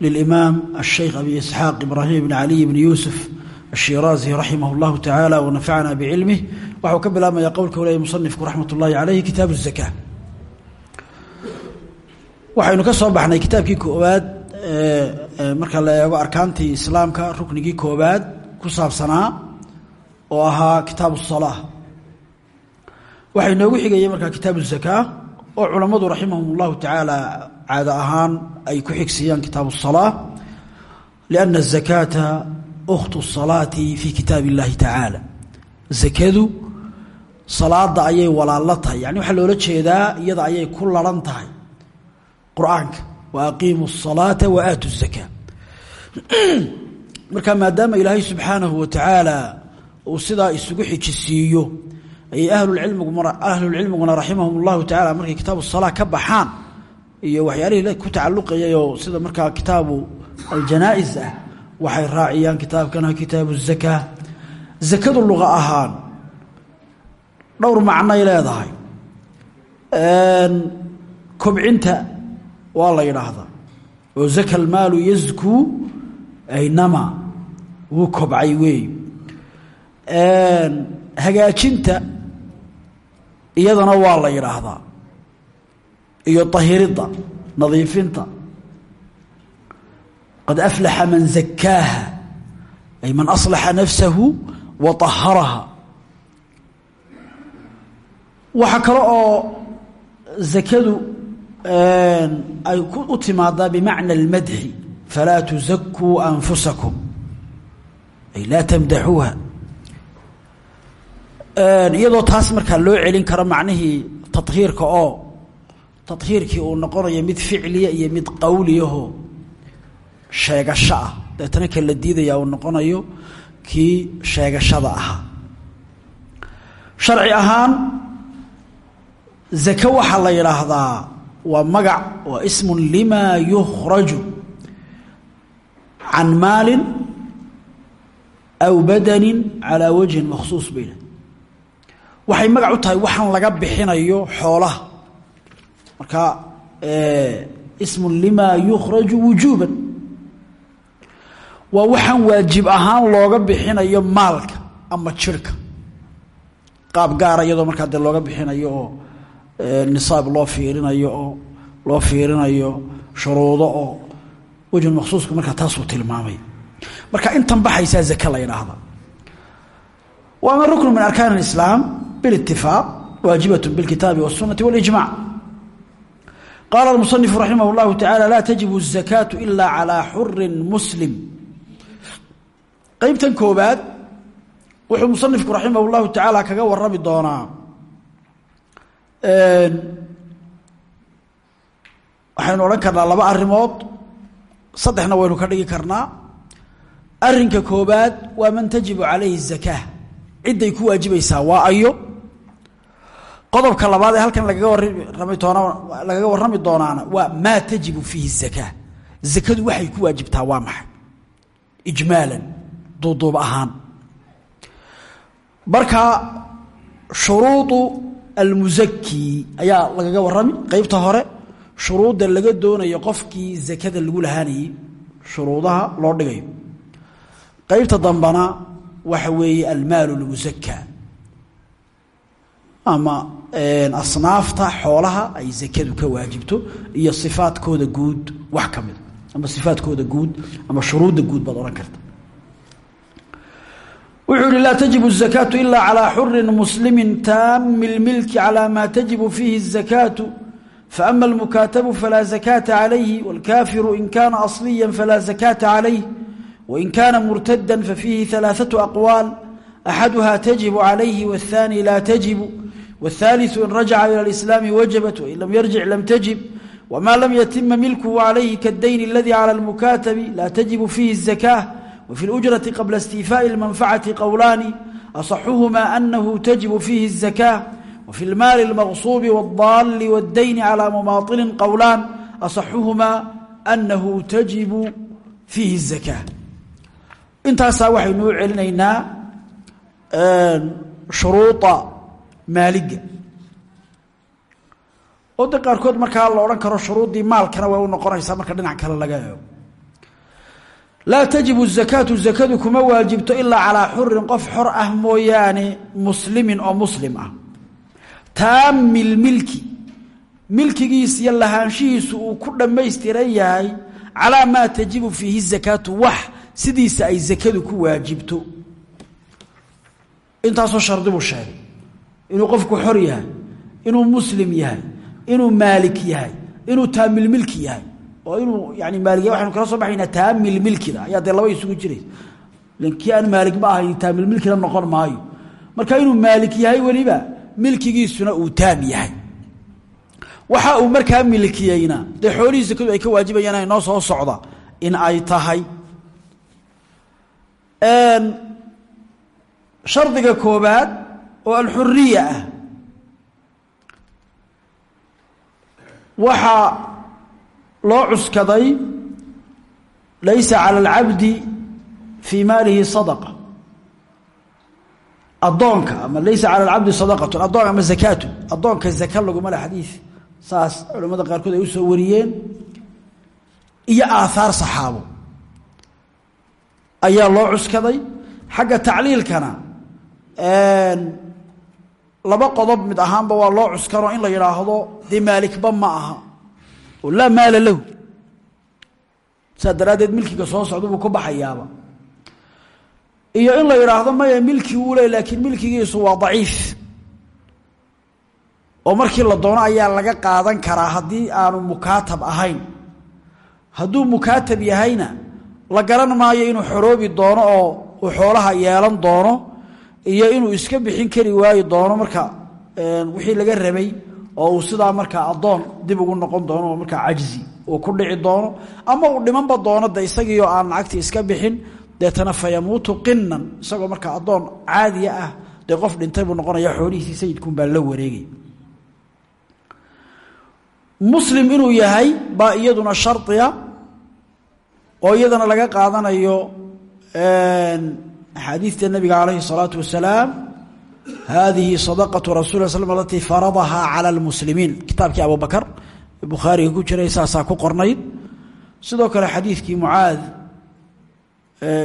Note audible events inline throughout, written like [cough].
للإمام الشhيkh أبي إسحاaq إبراهيم بن علي بن يوسف الشhirازي رaحimه الله taعالى ونفعna بعلمه waxuu ka bilaabmaya qowlka wley muصنifku raxmat الlahi عaleyh kitaaب الزكاة waxaynu ka soo baxnay kitaabkii koobaad marka la eego arkaantii islaamka ruknigii koobaad ku saabsanaa oo ahaa kitaaب الصلاة waxay noogu xigayey markaa kitaaب الزكاة oo culammadu raximahum الlahu taعaalى caado ahaan ay ku xigsiiyaan kitaab الصلاة لأن الزakاةa أkhtu الصalaaةi fi kitaab الlahi taعaalى zakadu salaada ayay walaalo tahay yani waxaa loola jeedaa iyada ayay ku laran tahay qur'aanka وaqiimu الصalaaةa وaatu الزakاة [clears throat] marka maadaama ilaahay subxaanahu wataعaalى uu sidaa isugu xijisiiyo ayay ahlulcilmiguna raximahum الlahu taعala markay kitaab الصلاة ka baxaan iyo waxyaalihii ku tacaluqayay oo sida markaa kitaabu aljanaa-is ah waxay raaciyaan kitaabkana kitaabu zakaa zakadu luqa ahaan dhowr macnoy leedahay. Kobcinta waa la yidhaahdaa. Oo zaka almaalu yazkuu aynama wuu kobcay weey. Hagaajinta iyadana waa la yidhaahdaa iyo طahiridda nadiifinta qad aflaxa man zakaaha ay man aslaxa nafsahu wa طaharaha waxaa kale oo zakadu ay u timaadaa bimacna اlmadxi falaa tuzakuu anfusakum ay laa tamdaxuuha iyadoo taas markaa loo celin karo macnihii tahiirka oo tahiirkii uu noqonayo mid ficliya iyo mid qawliyahoo sheegasho ah deetana ka la diidaya uu noqonayo kii sheegashada ahaa. Sharci ahaan zake waxaa la yidhaahdaa waa magac waa ismun limaa yukhraju can maalin aw badanin calaa wajhin makhsuus bayna. Waxay magac u tahay waxaan laga bixinayo xoolaha marka ismu lima yukhraju wujuuban waa waxaan waajib ahaan looga bixinayo maalka ama jirhka qaab gaara iyadoo markaa dee looga bixinayo oo nisaab loo fiirinayo oo loo fiirinayo shuruudo oo wejhun maksuusku markaa taasuu tilmaamay marka intan baxaysaa zake la yidhaahda waama ruknu min arkaan اlislaam bilitifaaq waajibat bilkitaabi waالsunati waاlijmac qaala اmuصنifu raximah اllahu taعalى laa tajibu الzakaaةu ila calىa xuri muslim qeybtan koobaad wuxuu musanifku raximah اllahu tacaala kaga warami doonaa waxaynu odhan karnaa laba arimood saddexna waynu ka dhigi karnaa arinka koobaad waa man tajibu calayhi الzakaa cidday ku waajibaysaa waa ayo qodobka labaad ee halkan lagaga warami doona lagaga warrami doonaana waa maa tajibu fiihi zakaa. Zakadu waxay ku waajibtaa waa maxay? Ijmaalan duuduub ahaan. Marka shuruudu almusaki ayaa lagaga warrami qeybta hore shuruudda laga doonayo qofkii zakada lagu lahaanayey shuruudaha loo dhigayo. Qeybta dambana waxa weeye almaal اlmusaka ama asnaafta xoolaha ay zakadu ka waajibto iyo sifaadkooda guud wax ka mida ama sifaadkooda guud ama shuruudda guud baad odhan karta wuxuu yihi laa tajibu الzakaatu ila calىa xuri muslimi taami اlmilki calى ma tajibu fiihi الzakaatu faama اlmukaatabu falaa zakaata calayhi wاlkaafiru in kana asliya falaa zakaata calayh wain kana murtada fafiihi ثalaaثaة aqwaal axaduha tajibu calayhi wاthaani laa tajibu والثالث in rajaca ilى الإسلام wajabat wain lam yarjic lam tajib wma lam yatima milkhu عalayhi kaالdayn اladي calى الmukatabi laa tajibu fiihi الزakاة وفي الأجرة قبل استيفاء المنفعة قولان أصحهما أنه تجب فيه الزكاة وفي المال المغصوب والضال والدين على مماطل قولان أصحهما أنه تجب فيه الزكاة intaasaa waxaynuu celinaynaa shuruuda maaliga oo de qaarkood markaa la odhan karo shuruuddii maalkana way u noqonaysaa marka dhinac kale laga eego laa tajibu zakaatu zakadu kuma waajibto ilaa calaa xurin qof xor ah mooyaane muslimin oo muslim ah. Taamil milki. Milkigiis iyo lahaanshihiisu uu ku dhammaystiran yahay calaa maa tajibu fiihi zakaatu wax sidiisa ay zakadu ku waajibto. Intaasoo shardi buu sheegay inuu qofku xor yahay inuu muslim yahay inuu maalik yahay inuu taamil milki yahay oo inuu yani maaliya waxaynu kala soo baxaynaa taamil milkida ayaa dee laba isugu jiraysa kii aan maalig ma ahayn taamil milkina noqon maayo. Marka inuu maalik yahay weliba milkigiisuna uu taam yahay. Waxa uu markaa milkiyeyna dee xoolihii sakadu ay ka waajibayaan inoo soo socda in ay tahay. Shardiga koobaad oo alxuriya ah. Waxaa loo cuskaday laysa cala alcabdi fii maalihi sadaqa. Addoonka ama laysa cala alcabdi sadaqatun addoon ama zakaatun addoonka zaka laguma le xadiid saas culamada qaarkood ay u soo wariyeen. Iyo aathaar saxaabo ayaa loo cuskaday. Xagga tacliilkana laba qodob mid ahaanba waa loo cuskanoo in la yidhaahdo dee maalikba ma aha. Oo laa maala lahu. Saa daraaddeed milkiga soo socda buu ku baxayaaba. Iyo in la yidhaahdo maya milki wuu le laakiin milkigiisu waa daciif. Oo markii la doono ayaa laga qaadan karaa haddii aanu mukaatab ahayn. Hadduu mukaatab yahayna la garan maayo inuu xoroobi doono oo uu xoolaha yeelan doono iyo inuu iska bixin kari waayi doono marka wixii laga rabay oo uu sidaa markaa dib ugu noqon doono oo markaa cajzi uu ku dhici doono ama uu dhimanba doono de isagiioo aan lacagtii iska bixin deetana fayamuutu qinan isagoo markaa addoon caadiya ah dee qof dhintay buu noqonaya xoolihiisii sayidkunbaa la wareegay. Muslim inuu yahay baa iyaduna shardiya oo iyadana laga qaadanayo axaadiidta nabiga calayhi الsalaatu wasalaam hadihi sadaqaةu rasul l slm alatii faradahaa calى اlmuslimiin kitaabkii abu bakr bukhaariga ku jiray saasaa ku qornayd sidoo kale xadiidkii mucaad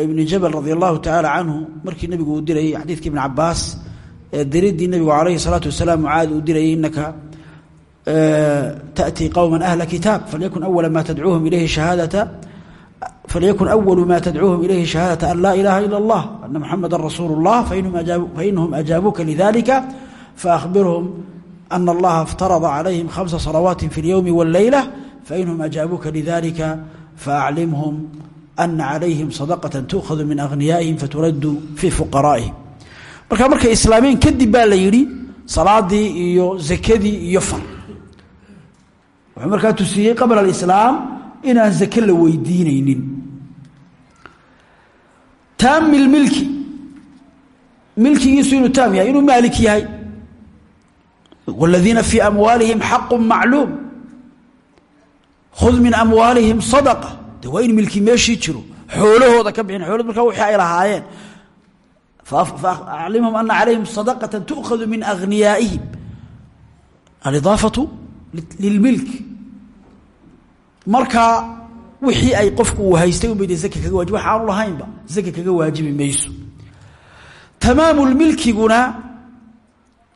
ibni jabal radi allahu tacaala canhu markii nebigu uu dirayey xadiidkii ibn cabaas diridii nebigu calayhi الsalaatu wasalaam mucaad uu dirayey inaka taأtii qowma ahla kitaab falyakun awala ma tadcuuhum ilayhi shahaadata فليكن أول ما تدعوهم إليه شهادة أن لا إله إلا الله أن محمدا رسول الله فإنهم, أجاب فإنهم أجابوك لذلك فأخبرهم أن الله افترض عليهم خمس صلوات في اليوم والليلة فإنهم أجابوك لذلك فأعلمهم أن عليهم صدقة تؤخذ من أغنيائهم فترد في فقرائهم marka marka islaameen kadib baa la yidhi salaadii iyo zakadii iyo fal wuxuu markaa tusiiyey qabla alislaam inaan zake la weydiinaynin taamil milki milkigiisu inuu taam yahay inuu maalik yahay wاladiina fii amwaalihim xaqu macluum khud min amwaalihim sadaqa de waa in milki meeshii jiro xoolahooda ka bixin xoolad markaa wixii ay lahaayeen faaclimhum ana calayhim sadaqata tu'khadu min agniyaa'ihim alidaafatu lilmilk markaa wixii ay qofku uu haystay unbay de zaka kaga wajib wax lahaynba zaka kaga waajibi mayso. Tamaamulmilkiguna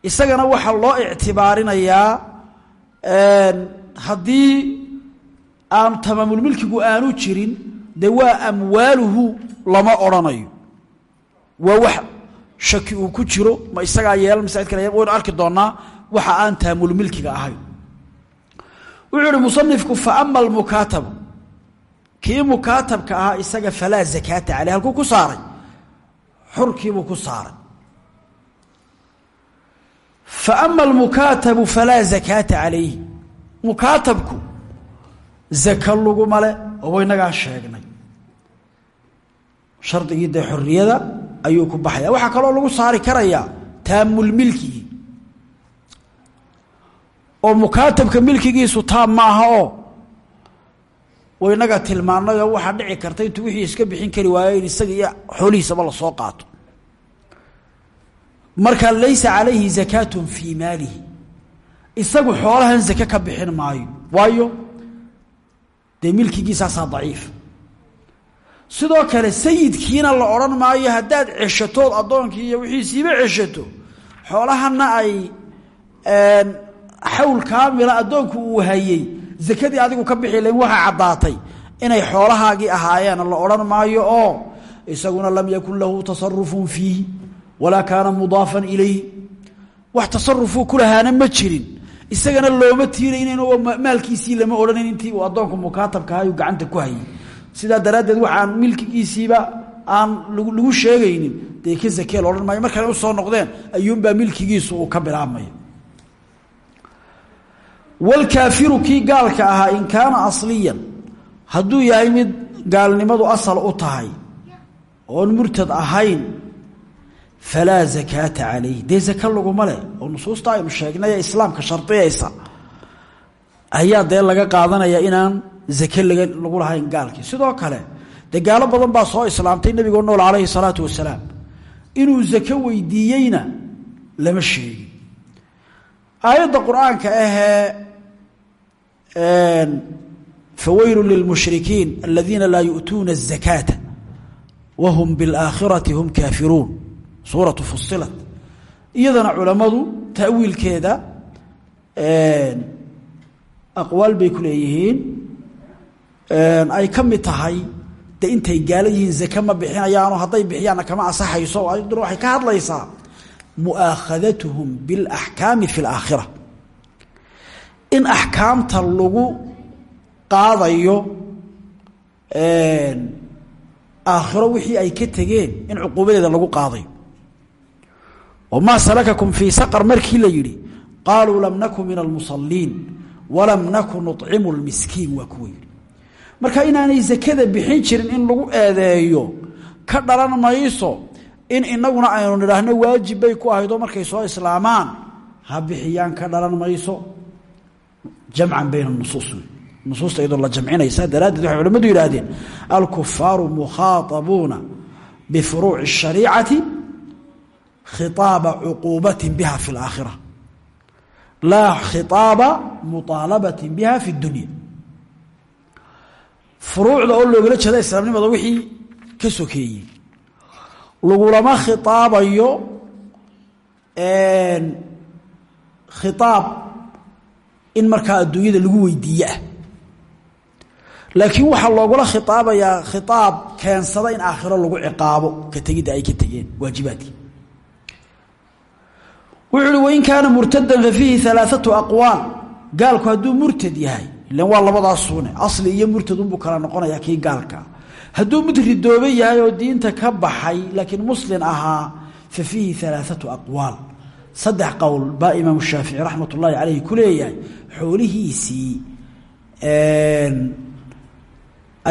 isagana waxaa loo ictibaarinayaa haddii aan tamaamulmilkigu aanu jirin dee waa amwaaluhu lama odrhanayo waa wax shaki uu ku jiro ma isagaa yeelan cid kale yeel waynu arki doonnaa waxa aan taamulmilkiga ahayn wuxuu uhi musanifku faama almukaatabu kii mukaatabka ahaa isaga falaa zakaata caleyh halkuu ku saaray. Xurkiibuu ku saaray. Faama almukaatabu falaa zakaata calayhi mukaatabku zaka laguma le oo waynagaa sheegnay. Shardigii dee xorriyada ayuu ku baxaya. Waxaa kaloo lagu saari karayaa taamulmilkigi oo mukaatabka milkigiisu taam ma aha oo waynaga tilmaanayoo waxaa dhici karta intuu wixii iska bixin kari waayo in isaga iyo xoolihiisaba la soo qaato. Marka laysa calayhi zakaatun fii maalihi. Isagu xoolahan zake ka bixin maayo. Waayo dee milkigiisaasaa daciif. Sidoo kale sayidkiina la odhan maayo haddaad ceshatood addoonkii iyo wixiisiiba ceshato xoolahana ay xawl kaamila addoonku uu hayey zakadii adigu ka bixi layn waxaa caddaatay inay xoolahaagii ahaayeen la odhan maayo oo isaguna lam yakun lahu tasarufun fiihi walaa kaana mudaafan ilayh wax tasarufuu ku lahaana ma jirin. Isagana looma tiiraynin oo maalkiisii lama odhanin intii uu addoonku mukaatabkahayu gacanta ku hayay. Sidaa daraaddeed waxaan milkigiisiiba aan lagu sheegaynin dee ka zakee la odhan maayo markay u soo noqdeen ayuunbaa milkigiisu uu ka bilaabmaya walkaafiru kii gaalka ahaa in kaana asliyan hadduu yahay mid gaalnimadu asal u tahay oon murtad ahayn falaa zakaata calayh dee zaka laguma leh oo nusuusta aynu sheegnay ee islaamka shardiyaysa ayaa dee laga qaadanaya inaan zake lagu lahayn gaalkii sidoo kale dee gaalo badan baa soo islaamtay nebigoo nool calayhi salaatu wasalaam inuu zake weydiiyeyna lama sheegin aayadda qur'aanka ahee fawaylu lilmushrikiin aladiina laa yu'tuuna الzakaata wahum biاlaakhirati hum kaafiruun suuratu fusilat iyadana culammadu ta'wiilkeeda aqwaal bay ku leeyihiin ay ka mid tahay de intay gaala yihiin zake ma bixinayaano hadday bixiyaanna kama asaxayso ayaduna waxay ka hadlaysaa mu'aakhadatuhum biاlaxkaami fi اlaakhira in axkaamta lagu qaadayo aakhiro wixii ay ka tegeen in cuquubadeeda lagu qaadayo oo maa salakakum fii saqar markii la yidhi qaaluu lam naku min almusaliin walam naku nucimu lmiskiin waa kuwa yidhi. Marka inaanay zakada bixin jirin in lagu eedeeyo ka dhalan mayso in inaguna aynu nidhaahno waajib bay ku ahaydoo markay soo islaamaan ha bixiyaan ka dhalan mayso jamcan bayna nusuus nusuusta iyadoo la jamcinaysa daraaddeed waxay culamadu yidhaahdeen alkufaaru mukhaaabuuna bifuruuci الshariicati khiطaaba cuquubati biha fi اlaakhira laa khiطaaba muطaalabati biha fi اdunya furuucda oo loogala jeeda islaamnimada wixii ka sokeeyey lagulama khiaabayo khiaab in markaa adduunyada lagu weydiiye ah laakiin waxaa loogula khitaabayaa khitaab keensada in aakhiro lagu ciqaabo ka tegidda ay ka tegeen waajibaadkii. Wuxuu uhi kaana murtadan fa fiihi alaaatu aqwaal. Gaalku hadduu murtad yahay ilan waa labadaasuune asli iyo murtad unbuu kala noqonayaa kii gaalka. Hadduu mid ridoobe yahay oo diinta ka baxay laakiin muslin ahaa fa fiihi alaaatu aqwaal saddex qowl baa imaamu shaafici raxmat ullaahi caleyhi ku leeyahay xoolihiisii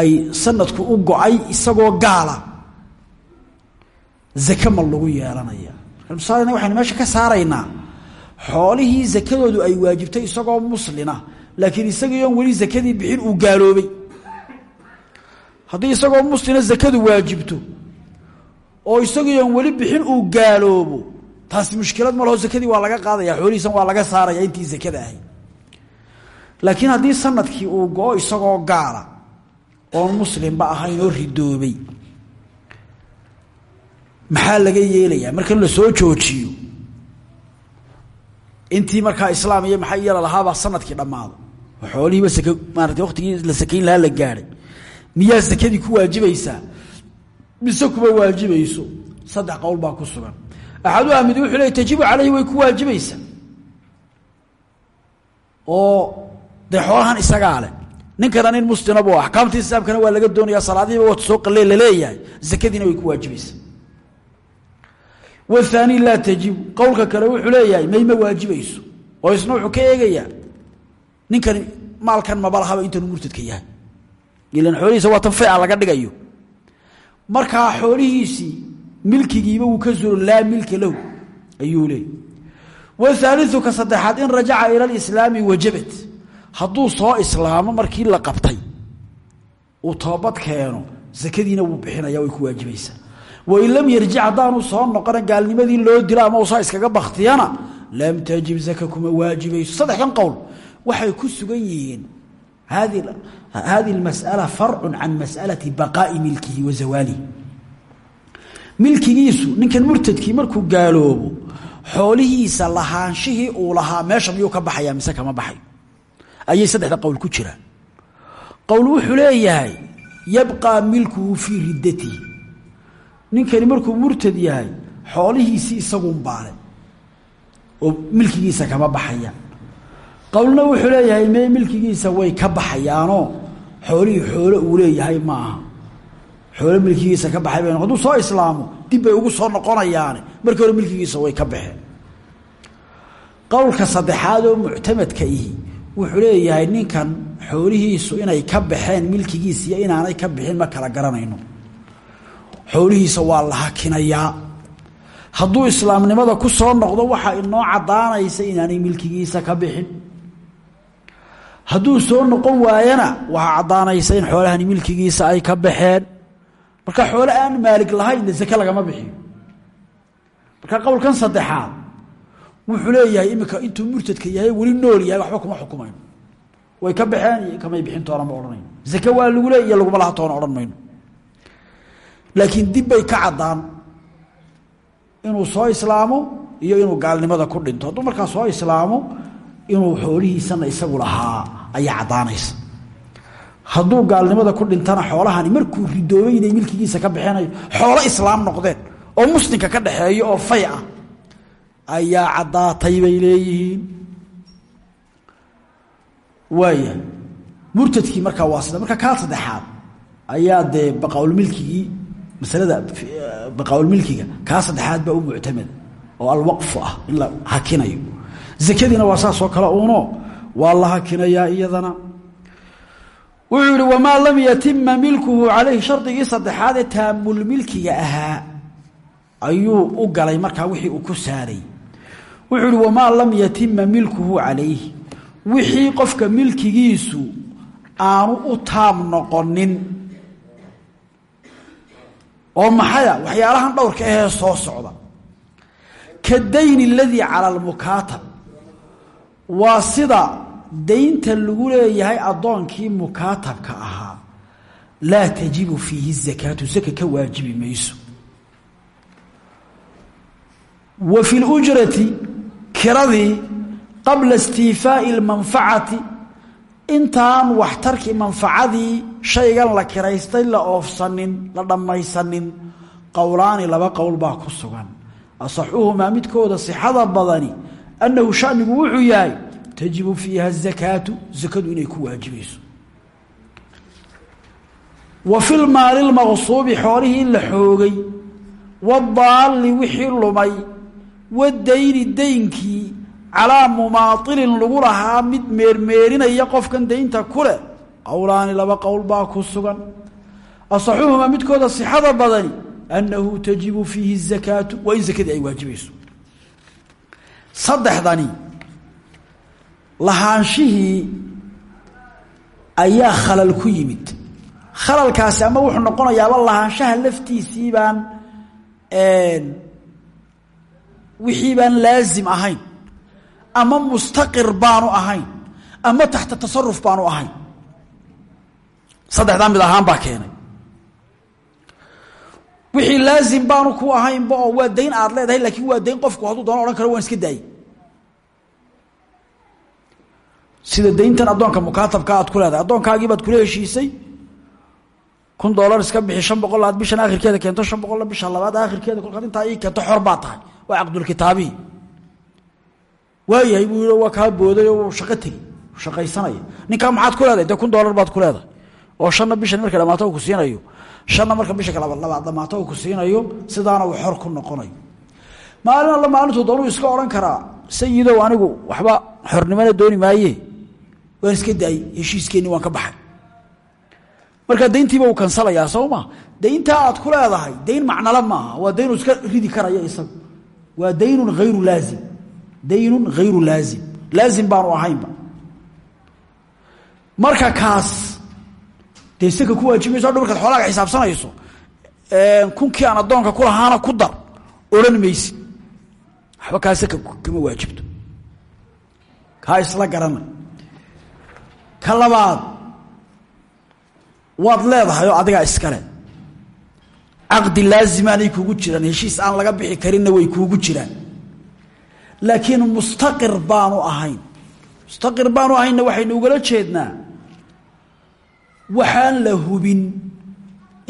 ay sanadku u go'ay isagoo gaala. Zake ma lagu yeelanaya. Marka waxaynu meesha ka saaraynaa xoolihii zakadoodu ay waajibtay isagoo muslina laakiin isagiion weli zakadii bixin uu gaaloobay. Haddii isagoo muslina zakadu waajibto oo isagiion weli bixin uu gaaloobo taasi mushkilad ma laho zakadii waa laga qaadaya xoolihiisan waa laga saaraya intii zakada ahayd. Laakiin haddii sannadkii uu go-o isagoo gaala oon muslimba ahayn oo ridoobay maxaa laga yeelayaa? Marka la soo joojiyo intii markaa islaam iyo maxaa iyala lahaabaa sannadkii dhammaado. Oo xoolihiiba sak maarata waktigii la sakayn lahaa la gaadhay miyaa sakadii ku waajibaysaa? Mise kuma waajibayso saddex qowl ku sugan axaduha mid wuxuu leey tajibu caleyhi way ku waajibaysaa oo dee xoolahan isagaa leh ninkana nin muslimab o axkaamtii islaamkana waa laga doonaya salaadihiiba waata soo qalee la leeyahay zakadiina way ku waajibaysaa wahaani laa tajibu qowlka kale wuxuu leeyahay may ma waajibayso oo isna wuxuu ka eegayaa ninkani maalkan mabalahaba intanuu murtadka yahay ilan xoolihiisa waa tan fica laga dhigayo markaa xoolihiisii milkigiiba wuu ka zulo laa milka lahu ayuu leey wahaaliu ka saddexaad in rajaca ila lislaami wajabat hadduu soo islaamo markii la qabtay uu toobad keeno sakadiina wuu bixinaya way ku waajibaysaa wain lam yarjic haddaanu soo noqona gaalnimadii loo dilo ama usaa iskaga baktiyana lam tajib zaka kuma waajibayso saddexdan qowl waxay ku sugan yihiin hadi اmasأala farcu can masأalaةi baqaa'i milkihi wa zawaalihi milkigiisu ninkan murtadkii markuu gaaloobo xoolihiisa lahaanshihii uu lahaa meesha miyuu ka baxaya mise kama baxay? Ayay saddexda qowl ku jiraan. Qowl wuxuu leeyahay yabqaa milkuhu fii riddatihi. Ninkani markuu murtad yahay xoolihiisii isagun baale oo milkigiisa kama baxayaan qowlna wuxuu leeyahay mee milkigiisa way ka baxayaanoo? Xoolihii xoolo uu leeyahay ma aha xoolo milkigiisa ka baxay bay soo islaamo dib ugu soo noqonayaane markii hore milkigiisa way ka baxeen. Qowlka saddexaad oo muctamadka ihi wuxuu leeyahay ninkan xoolihiisu inay ka baxeen milkigiisa iyo inaanay ka bixin ma kala garanayno. Xoolihiisa waa la hakinayaa. Hadduu islaamnimada ku soo noqdo waxaa inoo caddaanaysa inaanay milkigiisa ka bixin. Hadduu soo noqon waayana waxaa caddaanaysa in xoolahani milkigiisa ay ka baxeen marka xoole aan maalig lahayn de sake lagama bixiyo. Marka qowlkan saddexaad wuxuu leeyahay iminka intuu murtadka yahay weli nool yahay waxba kuma xukumayno way ka baxeen kamay bixin toona ma odhanayno zake waa lagu leey iyo laguma laha toona odhan mayno. Laakiin dib bay ka caddaan inuu soo islaamo iyo inuu gaalnimada ku dhinto. Hadduu markaa soo islaamo inuu xoolihiisana isagu lahaa ayaa caddaanaysa hadduu gaalnimada ku dhintana xoolahani markuu ridoobay inay milkigiisa ka bixinayo xoolo islaam noqdeen oo muslimka ka dhaxeeyo oo fay ah ayaa caddaatay bay leeyihiin. Waaya murtadkii markaa waa sida marka kaa saddexaad ayaa dee baqaaulmilkigii masalada baqaaulmilkiga kaa saddexaad baa u muctamada oo alwaqfu ah in la hakinayo. Zakadiina waa saasoo kale uuno waa la hakinayaa iyadana wuxuu yihi wamaa lam yatima milkuhu calayhi shardigii saddexaad ee taamulmilkiga ahaa. Ayuu u galay markaa wixii uu ku saaray. Wuxuu ihi wamaa lam yatima milkuhu calayhi. Wixii qofka milkigiisu aanu u taam noqonin. Oo maxaya waxyaalahan dhowrka ahee soo socda. Kadayni aladii cala almukaatab waa sida daynta lagu leeyahay addoonkii mukaatabka ahaa laa tajibu fiihi zakaatu saka ka waajibi mayso. Wa fi lujrati kiradii qabla istiifaa'i اlmanfacati intaan waxtarkii manfacadii shaygan la kiraystay la oofsanin la dhammaysanin qowlaani laba qowl baa ku sugan. Asaxuhumaa midkooda sixada badani annahu shanigu wuxuu yahay tajibu fiiha azakaatu zakadu inay ku waajibayso wa fi lmaali lmaqsuubi xoolihii la xoogay wadaalli wixii lumay wadayni daynkii calaa mumaailin lagu lahaa mid meermeerinaya qofkan daynta ku leh qowlaani laba qowl baa ku sugan asaxuhumaa midkooda sixada badani annahu tajibu fiihi zakaatu waa in zakadii ay waajibayso saddexdani lahaanshihii ayaa khalal ku yimid. Khalalkaasi ama wuxuu noqonayaaba lahaanshaha laftiisii baan wixii baan laazim ahayn ama mustaqir baanu ahayn ama taxta tasaruf baanu ahayn. Saddexdaa mid ahaan baa keenay. Wixii laazim baanu ku ahaynba oo waa dayn aad leedahay laakiin waa dayn qofku hadduu doono odhan karo waan iska daayey sida dayntan addoonka mukaatabka aad ku leedahay. Addoonkaagii baad kula heshiisay kun doolar iska bixi shan boqol aad bishan akhirkeeda keento shan boqolla bisha labaad akhirkeeda kolkaad intaa ii keento xor baa tahay. Waa caqdulkitaabihi waayahay buu yii waa kaa booday oo shaqo tegi shaqaysanaya ninkaa maxaad ku leedahay? Dee kun doolar baad ku leedahay? Oo shanna bishan marka dhamaato ku siinayo. Shanna marka bisha labaad dhamaato ku siinayo sidaana uu xor ku noqonayo. Maalin alla maalintuu doonuu iska odhan karaa sayidow anigu waxba xornimona dooni maaye waan iska daayey heshiiskeenni waan ka baxay. Markaa dayntiiba uu kansalayaa soo ma dayntaa aad ku leedahay dayn macnala maaha waa daynuu iska ridi karaya isagu. Waa daynun hayru laazim. Daynun hayru laazim. Laazim baanu ahaynba. Marka kaas dee ku waajibayso hadho markaad xoolaaga xisaabsanayso kunkii aan addoonka ku lahaana ku dar odhan maysid waxba kaa saka kama waajibto. Kaa isla garanay ka labaad waad leedahay oo adigaa iskale. Caqdi laazimaanay kuugu jiraan heshiis aan laga bixi karinna way kuugu jiraan. Laakiin mustaqir baanu ahayn. Mustaqir baanu ahaynna waxaynu ugala jeednaa waxaan la hubin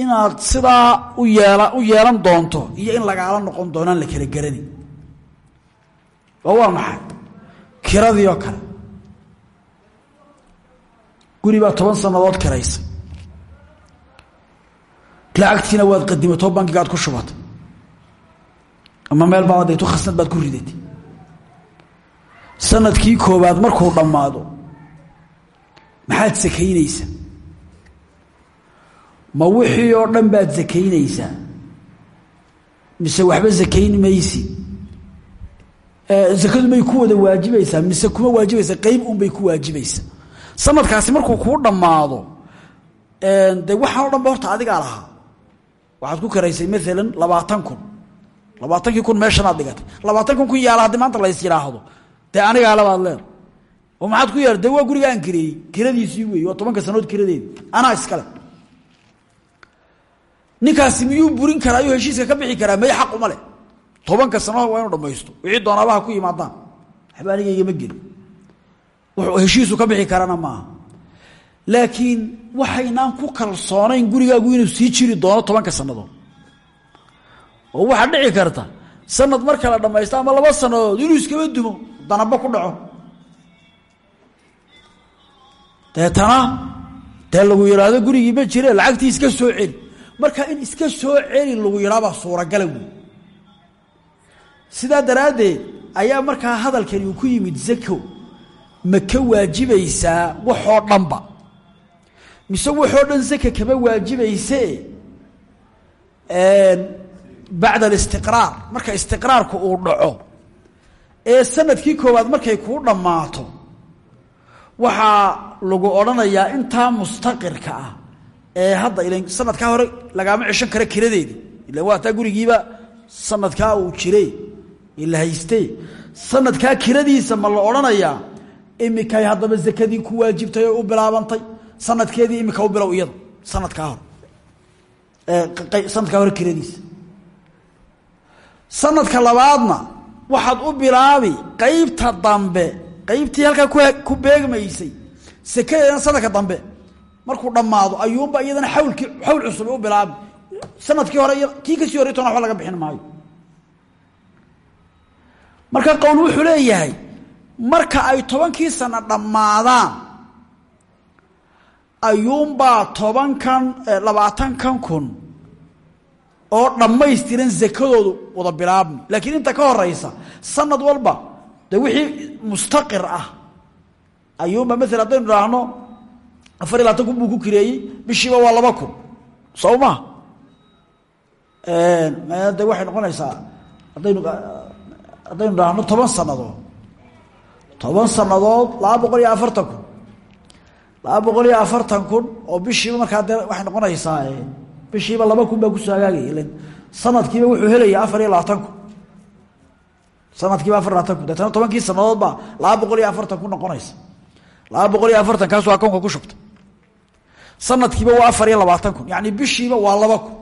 inaad sidaa u yeela u yeelan doonto iyo in lagaala noqon doonaan la kala garani. Oo waa maxay? Kiradii oo kale guri baa toban sannadood kiraysay. Lacagtiina waad qadimatoo bankiga aad ku shubatay ama meel baad adayto khasnad baad ku ridatay sannadkii koobaad markuu dhammaado maxaad sakaynaysaa? Ma wixii oo dhan baad sakaynaysaa? Mise waxba sakayn maysi? Sakadu may ku wada waajibaysaa mise kuma waajibaysaa qeyb unbay ku waajibaysaa sanadkaasi markuu kuu dhammaado dee waxaan o dhan horta adigaa lahaa. Waxaad ku karaysay maalan labaatan kun. Labaatankii kun meeshanaad dhigatay. Labaatan kun kun yaalla haddii maanta lays yidhaahdo dee anigaa labaad leer. Oo maxaad ku yeer dee waa guriga aan kireeyey kiradiisii weeye waa tobanka sanood kiradeedi anaa iskale. Ninkaasi miyuu burin karaa ayuu heshiiska ka bixi karaa? May xaq uma leh. Tobanka sanood waa inu dhamaysto wixii doonaabaha ku yimaadaan. Waxba anigaygama gelin. wuxuu heshiisu ka bixi karana maaha laakiin waxaynaan ku kalsoonayn gurigaagu inuu sii jiri doono tobanka sannadood. Oo waxaa dhici karta sanad marka la dhamaysto ama laba sannadood inuu iskaba dumo danabo ku dhaco. Deetana dee lagu yidhaahdo gurigii ma jire lacagtii iska soo celi. Marka in iska soo celi lagu yidhaabaa suuragala wey sidaa daraaddeed ayaa markaa hadalkani uu ku yimid zako ma ka waajibaysaa waxoo dhanba. Mise waxoo dhan zaka kama waajibayse? Bacda alistiqraar. Marka istiqraarku uu dhaco ee sannadkii koowaad markay kuu dhammaato waxaa lagu odhanayaa intaa mustaqirka ah ee hadda ilan sanadkaa hore lagaama ceshan kara kiradeeda ilan waa taa gurigiiba sanadkaa uu jire la hayste sanadkaa kiradiisa ma la odhanayaa imikay haddaba zakadii ku waajibtay oo u bilaabantay sanadkeedii imika u bilow iyada sanadkaa hore sanadkaa hore kiradiisa sanadka labaadna waxaad u bilaabi qeybta dambe qeybtii halkaa ku beegmaysay sekadeedana sanadka dambe. Markuu dhammaado ayuunba iyadana awlkii xawl cusub u bilaabi. Sanadkii hore iyo kii ka sii horey toona waba laga bixin maayo. Marka qowl wuxuu leeyahay marka ay tobankii sano dhammaadaan ayuunbaa tobankan labaatankan kun oo dhammaystiran sakadoodu wada bilaabmi. Laakiin inta ka horeysa sanad walba de wixii mustaqir ah ayuunba maala haddaynu idhaahno afar iyo labaatan kun buu ku kireeyey bishiiba waa laba kun. Soo ma de waxay noqonaysaa haddaynu haddaynu idhaahno toban sanadood toban sanadood laba boqol iyo afartan kun. Laba boqol iyo afartan kun oo bishiiba markaa dee waxay noqonaysaa bishiiba laba kun baa ku soo hagaagaya sanadkiiba wuxuu helaya afar labaatan kun. Sanadkiiba afar labaatan kun. Deetana tobankii sanadood baa laba boqol iyo afartan kun noqonaysa. Laba boqol iyo afartan ku shubtay sanadkiiba waa afar labaatan kun. Yani bishiiba waa laba kun.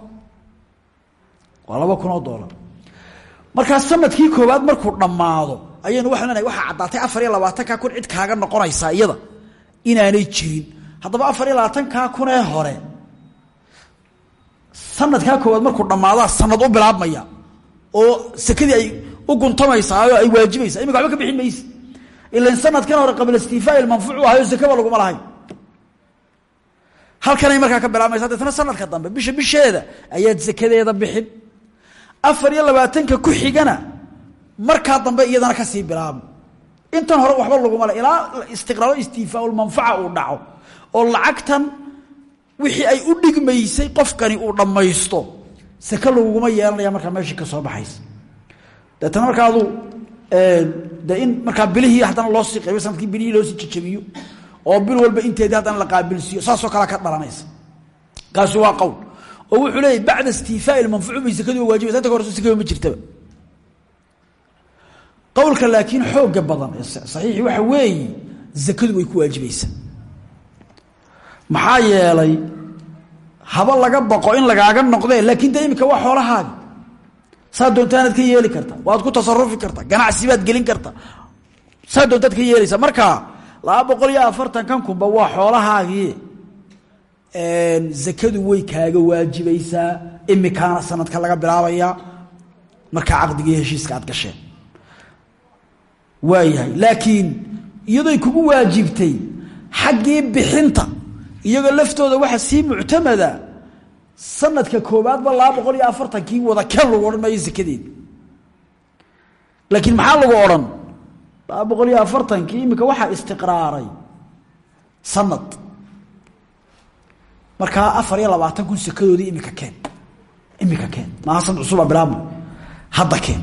Waa laba kun oo doolar markaa sannadkii koowaad markuu dhammaado ayaynu waxaan leenahay waxaa caddaatay afar iyo labaatankaa kun cid kaaga noqonaysaa iyada inaanay jirin. Haddaba afar iyo labaatankaa kun ee hore sanadkaa koowaad markuu dhammaadaa sanad u bilaabmaya oo sekadii ay u guntamaysaa ay waajibaysaa imika waba ka bixin mayse. Ilan sanadkan hore qabla istiifaa ilmanfuuc u ahayo sekaba laguma lahayn. Halkanay markaa ka bilaabmaysa deetna sanadka dambe bisha bisheeda ayaad sekadeeda bixin. Afar iyo ku xigana markaa dambe iyadana ka sii bilaabma intan hore waxba laguma le ilaa istiqraaro istiifaaulmanfaca uu dhaco oo lacagtan wixii ay u dhigmaysay qofkani uu dhammaysto sake laguguma yeelanaya markaa meeshii ka soo baxaysa. Deetana markaa adu de in markaa bilihii haddana loo sii qaybo sannadkii bilihii loo sii jajabiyo oo bil walba inteedii haddana la qaabilsiiyo saasoo kalea ka dhalanaysa. Kaasi waa qowl. Oo wuxuu leeyay bacda istiifaai ilmanfuuc bay sakadu waajibaysa inta ka horse sakaba ma jirtaba qowlka laakiin xooga badan ee saxiixi waxa weeye zakadu way ku waajibaysaa. Maxaa yeelay haba laga baqo in lagaaga noqdee laakiin de imika waa xoolahaagi saa doontaanaad ka yeeli karta waad ku tasarufi karta ganacsi baad gelin karta. Saa ka yeelaysa marka laba boqol iyo afartankan kunba waa xoolahaagii zakadu way kaaga waajibaysaa imikaana sanadka laga bilaabaya. Markaa caqdigii heshiiska aad gasheen waayahay laakiin iyadoy kugu waajibtay xaggii bixinta iyagoo laftooda waxa sii muctamada sanadka koobaadba laba boqol iyo afartankii wada keen lagu odhan maayo sakadeeda laakiin maxaa lagu odhan? Laba boqol iyo afartankii imika waxaa istiqraaray sanad. Markaa afar iyo labaatan kun sakadoodii imika keen. Imika keen. Maaha sanad cusuba bilaabma hadda keen.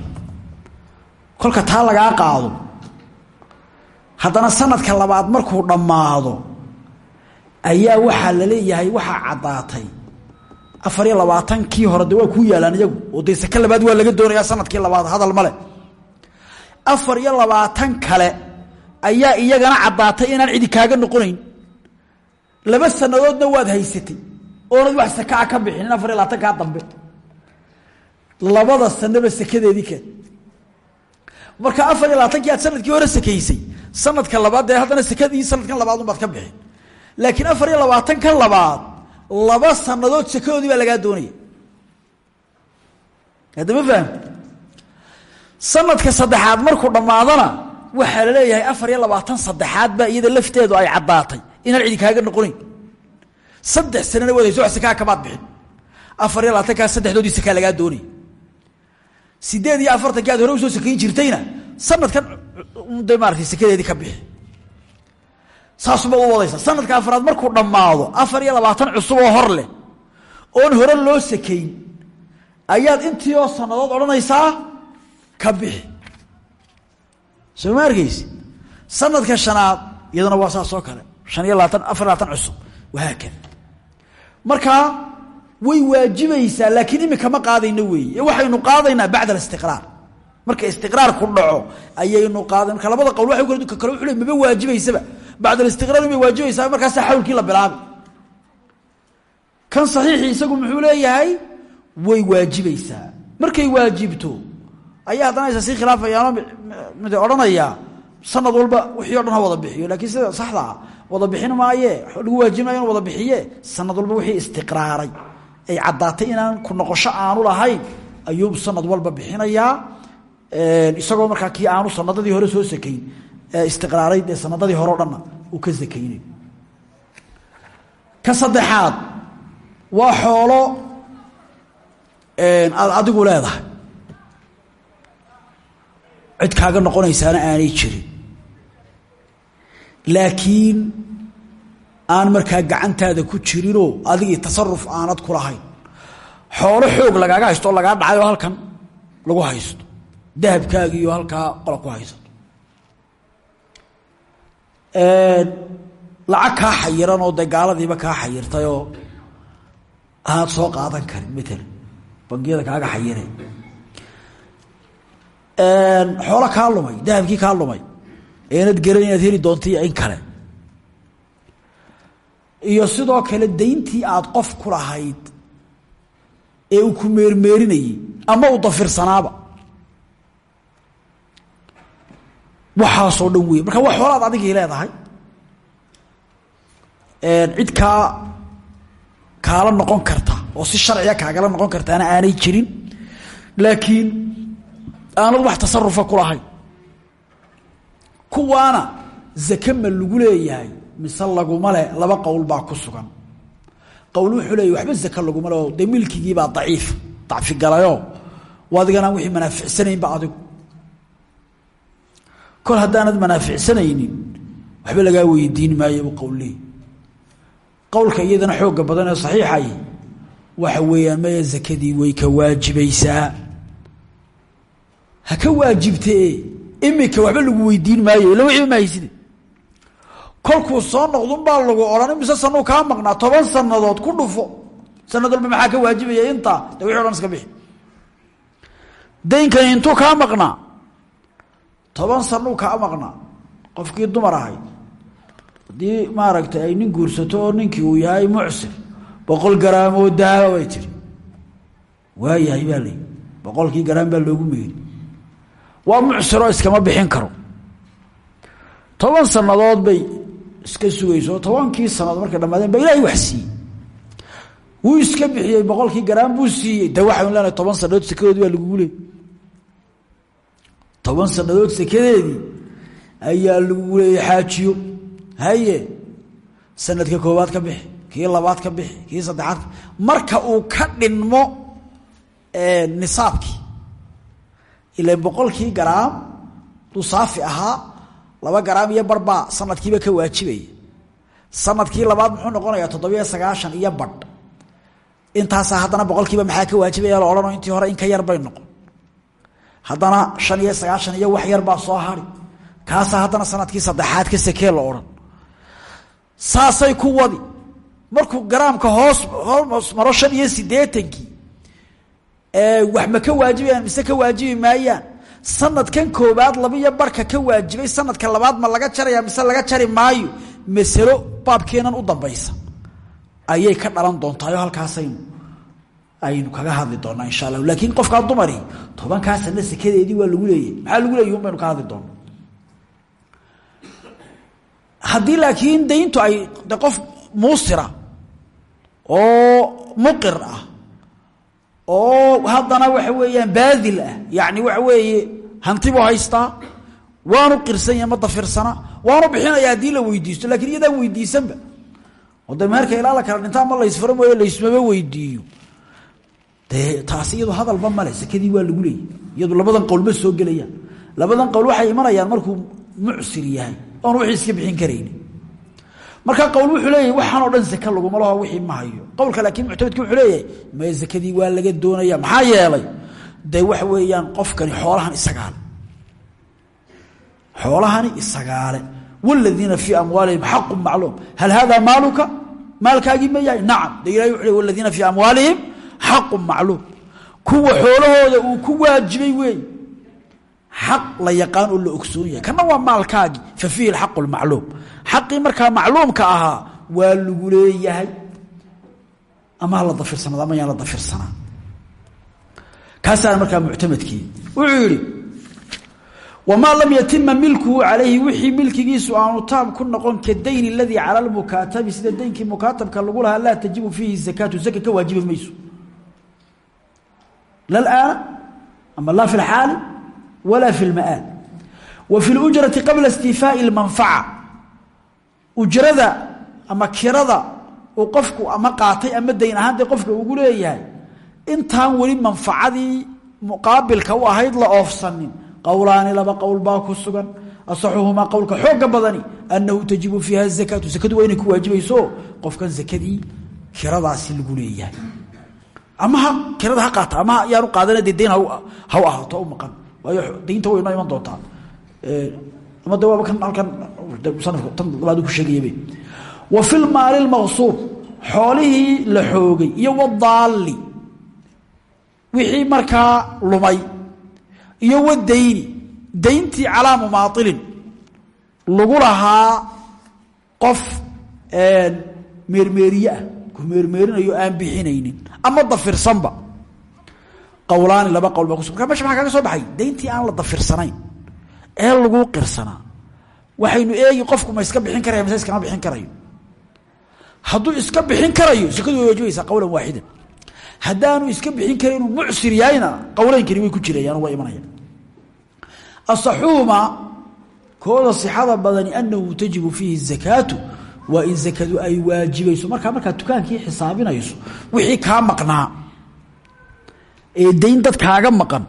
Kolka taa lagaa qaado haddana sanadka labaad markuu dhammaado ayaa waxaa la leeyahay waxaa caddaatay. Afar iyo labaatankii hore de waa kuu yaalaan iyagu oo dee sake labaad waa laga doonayaa sannadkii labaad hadal male afar iyo labaatan kale ayaa iyagana caddaatay inaan cidi kaaga noqonayn. Laba sanadoodna waad haysatay oonad wax sakaa ka bixinin afar iyo labaatankaa dambe. Labada sanaba sakadeedii keen marka afar iyo labaatankii aad sannadkii hore sakaysay sanadka labaad dee haddana sakadii sanadkan labaad unbaad ka bixin. Laakiin afar iyo labaatankan labaad laba sanadood sakadoodii baa lagaa doonaya haddama fahamta sanadka saddexaad markuu dhammaadana waxaa la leeyahay afar iyo labaatan saddexaad baa iyada lafteedu ay caddaatay. Inaan cidi kaaga noqonayn saddex sanana waad hayso wax sakaa kamaad bixin. Afar iyo saddexdoodii sakaa lagaa doonaya sideed iyo afartankii aad hore u soo sakayn jirtayna sanadkan de maarata sakadeedii ka bixi. Saasuba u wadaysa. Sanadka afraad markuu dhammaado afar iyo labaatan cusub oo hor leh oon hore loo sakayn ayaad intii oo sannadood odhanaysaa ka bixi. Soo ma arkaysi sanadka shanaad iyadana waa saas oo kale. Shan iyo labaatan afar labaatan cusub wahaakada markaa way waajibaysaa laakiin imika ma qaadayno weeye. Ee waxaynu qaadaynaa bacda alistiqraar marka istiqraarku dhaco ayaynu qaadan marka labada qowl waa kale wuxuu le maba waajibaysaba? Bacd alistiqraar may waajibaysaa markaasaa xawlkii la bilaabay kan saxiixii isagu muxuu leeyahay way waajibaysaa markay waajibto ayaa haddana aysa sii khilaafayaano mid odhanayaa sanad walba wixii o dhan ha wada bixiyo. Laakiin sida saxda ah wada bixin maaye lagu waajibinayo in wada bixiye sanad walba wixii istiqraaray. Ay caddaatay inaan ku noqosho aanu lahayn ayuu sanad walba bixinayaa isagoo markaa kii aanu sanadadii hore soo sakayn istiqraaray dee sanadadii hore o dhanna uu ka sakaynay ka saddexaad waa xoolo aad adigu leedahay. Cid kaaga noqonaysaana aanay jirin. Laakiin aan markaa gacantaada ku jirinoo adigii tasaruf aanad ku lahayn. Xoolo xoog lagaaga haysto oo lagaa dhacay oo halkan lagu haysto dahabkaagiiyo halkaa qola ku haysato lacag kaa xayiran oo dee gaaladiiba kaa xayirtayoo aad soo qaadan karin matalan bangiyada kaaga xayire xoolo kaa lumay dahabkii kaa lumay. Eenad garan inaad heli doonto in kale. Iyo sidoo kale dayntii aad qof ku lahayd ee uu ku meermeerinayey ama uu dafirsanaaba waxaasoo dhan wey marka waa xoolaad adigii leedahay cid kaa kaala noqon karta oo si sharciga kaagala noqon kartaana aanay jirin laakiin aanad wax tasarufa ku lahayn. Kuwaana zake ma lagu leeyahay mise laguma le laba qowl baa ku sugan. Qowl wuxuu leeyahy waxba zake laguma le oo dee milkigiibaa daciif dacfi galayoo adiganaan wixii manaaficsanaynba adigu kol haddaanad manaaficsanaynin waxba lagaa weydiin maayo bu qowlleey qowlka iyadana xooga badan ee saxiixay waxa weeyaan maya zakadii way ka waajibaysaa. Ha ka waajibtee imika waxba lagu weydiin maayo ila wixiiba ma hayside kolkuu soo noqdunbaa lagu odhan imise sanuu kaa maqnaa toban sanadood ku dhufo. Sanad walba maxaa ka waajibaya intaa? De wixi iska bixi. Daynkani intuu kaa maqnaa toban sanuu kaa maqnaa qofkii dumar ahayd haddii maaragtay ay nin guursato oo ninkii uu yahay mucsir boqol garaam oo dahaba bay tiri. Waayahay baa layi boqolkii garaam baa loogu meeri waa mucsiroo iskama bixin karo. Toban sannadood bay iska sugayso. Tobankii sannadood markay dhamaadeen ba ilaahay wax siiyey. Wuu iska bixiyey. Boqolkii garaam buu siiyey. De waxaynu leenahay toban sannadood sekadoodii baa lagugu leey toban sannadood sekadeedii ayaa lagugu leeyay xaajiyo. Haye sanadka koowaad ka bixi kii labaad ka bixi kii saddexaad marka uu ka dhinmo nisaabkii ila boqolkii garaam duu saafi ahaa laba garaam iyo barbaa sanadkiiba ka waajibaya. Sanadkii labaad muxuu noqonayaa toddobiyo sagaashan iyo badh. Intaasaa haddana boqolkiiba maxaa ka waajibaya? La odhanoo intii hore in ka yar bay noqon haddana shan iyo sagaashan iyo wax yar baa soo hari. Kaasaa haddana sannadkii saddexaad ka sekee la odhan. Saasay ku wadi. Markuu garaamka hoos hoos maro shan iyo siddeetankii wax ma ka waajibayaan mise ka waajibi maayaan? Sanadkan koobaad labiyo barka ka waajibay sanadka labaad ma laga jaraya mise laga jari maayo? Masalo baabkeenan u dambaysa. Ayay ka dhalan doontaayoo halkaasaynu aynu kaga hadli doonaa insha allah laakiin qofkaa dumari tobankaa sano sekadeedii waa lagu leeyahy maxaa lagu leeyay un ka hadli doona haddii laakiin dayntu ay qof muusira oo muqir ah oo haddana waxa weeyaan baadil ah yacni waxa weeye hanti buu haystaa waanu qirsanya ma dafirsana waanu bixinaya haddii la weydiisto. Lakin iyadaan weydiisanba oo de meerka ilaa la kala dhintaa ma laysfaro mooyo laysmaba weydiiyo dee taasi iyadu hadalba male waa lagu leeyay iyadu labadan qowl ma soo gelayaan. Labadan qowl waxay imanayaan markuu mucsir yahay oon wixii iska bixin karayni marka qowl wuxuu leeyahy waxaan oo dhan seke laguma laho wixii ma hayo. Qowlka laakiin muctamedka wuxuu leeyahay mae sekadii waa laga doonaya maxaa yeelay dee waxa weeyaan qofkani xoolahan isagaale. Xoolahani isagaale. Wladiina fii amwaalihim xaqu macluum. Hal haadaa maaluka? Maalkaagii ma yahay? Nacam. De ilahi wuxu le waladiina fii xaqu macluum. Kuwa xoolahooda uu ku waajibay weey. Xaq la yaqaan oo la ogsoon kana waa maalkaagii fa fiihi xaqu lmacluum xaqii markaa macluumka ahaa waa lagu leeyahay. Ama hala dafirsanada ama yaan la dafirsanaa kaasaana markaa muctamadkii. Wuxuu yihi wamaa lam yatima milkuhu calayhi wixii milkigiisu aanu taam ku noqon ka dayn aladii cala lmukaatabi sida daynkii mukaatabka lagu lahaa laa tajibu fiihi zakaatu zaka ama laa fi lxaali walaa fi lma'aal wa fi lujrati qabla istiifaai اlmanfaca ujrada ama kirada uu qofku ama qaatay ama dayn ahaan dee qofka ugu leeyahay intaan weli manfacadii muqaabilka u ahayd la oofsanin. Qowlaani laba qowl baa ku sugan. Asaxuhumaa qowlka xooga badani annahu tajibu fiiha zakaatu zakadu waa inay ku waajibayso qofkan ama kirada ha qaata ama yaanu qaadana dayn ha u ahaato u maqan. Waayo daynta way noo iman doontaa. Ama de waaba kan halkan tan labaad ku sheegayaba wa fi lmaali lmaqsuub xoolihii la xoogay iyo wadaalli wixii markaa lumay iyo wadayni dayntii calaa mumaailin lagu lahaa qof meermeeriye ah. Ku meermeerinayo aan bixinaynin ama dafirsanba. Qowlaani laba qowl baa kusu marka meesha maxaa kaga soo baxay dayntii aan la dafirsanayn ee lagu qirsanaa waxaynu eegi qofku ma iska bixin karaya mise iskama bixin karayo. Hadduu iska bixin karayo sekadu way waajibaysaa qowlan waaxidan haddaanu iska bixin karin mucsir yahayna qowleynkani way ku jirayaan waa imanaya. Asaxuuma kooda sixada badani annahu tajibu fiihi zakaatu waa in zakadu ay waajibayso. Markaa markaad dukaankii xisaabinayso wixii kaa maqnaa ee dayn dad kaaga maqan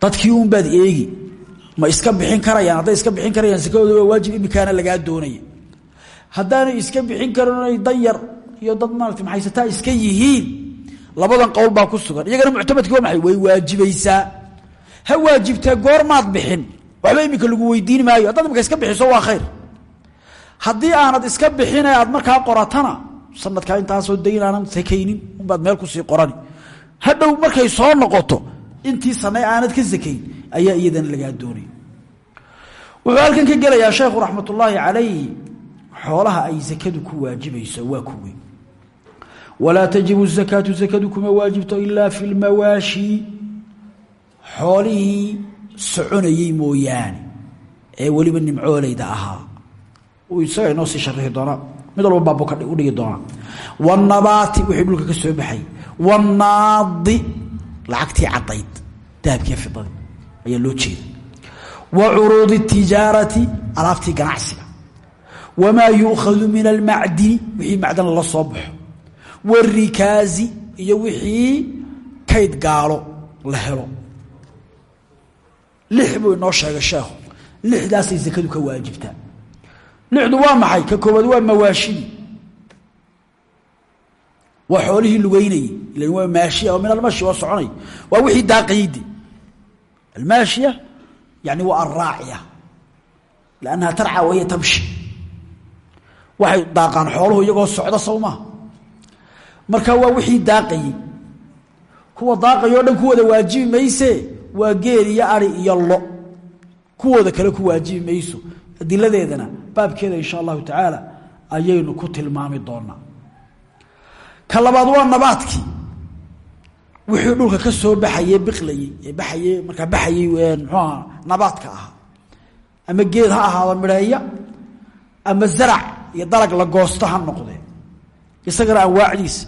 dadkii unbaad eegi ma iska bixin karayaan hadday iska bixin karayaan sakadooda waa waajib imikaana lagaa doonaya. Haddaanay iska bixin karin inay danyar iyo dad maarata maxaysataa iska yihiin? Labadan qowl baa ku sugan. Iyagana muctamadki waa maay way waajibaysaa. Ha waajibtee goormaad bixin. Waxba iminka lagu weydiin maayo. Haddaad iska bixiso waa khayr haddii aanad iska bixine aad markaa qoratana sanadkaa intaasoo dayn aanan sakaynin unbaad meel ku sii qorani. Hadhow markay soo noqoto intii sane aanad ka sakayn ayaa iyadana lagaa doonay. Wuxuu halkan ka gelayaa sheekhu raxmatullaahi calayhi xoolaha ay sakadu ku waajibayso waa kuwe. Walaa tajibu zakaatu sakadu kuma waajibto ilaa fi lmawaashi xoolihii soconayey mooyaane ee weliba nimcoolayda ahaa isaga inoo sii sharihi doonaa mid walba baabu ka u dhigi doonaa wanabaati wixii dhulka ka soo baxay. Wanaadi lacagtii caddayd dahabkiiyo fidadii ayaa loo jeeda wa curuudi tijaarati alaabtii ganacsiga. Wamaa yuukhadu min almacdini wixii macdan lala soo baxo. Warikaazi iyo wixii kayd gaalo la helo. Lix buu inoo sheegay sheekhu. Lixdaasay sakadu ka waajibtaa lixdu waa maxay? Ka koowaad waa mawaashidii waa xoolihii lugeynayey ilan waa maashiya oo min almashi waa soconay. Waa wixii daaqayde almaashiya yani waa alraaciya liannaha tarca wahiya tamshi. Waxay daaqaan iyagoo socda sow maa marka waa wixii daaqayey kuwa daaqay o dhan kuwada waajibi mayse waa geel iyo ari iyo lo. Kuwooda kale ku waajibi mayso adiladeedana baabkeeda insha allahu tacaala ayaynu ku tilmaami doonaa ka labaad waa nabaadkii wixii dhulka ka soo baxaye biqlayey ee baxaye markaa baxayey muxuaha nabaadka ahaa. Ama geed ha ahaado midheeya ama zarac iyo dalag la goosto ha noqdee. Isagana anwaacdiisa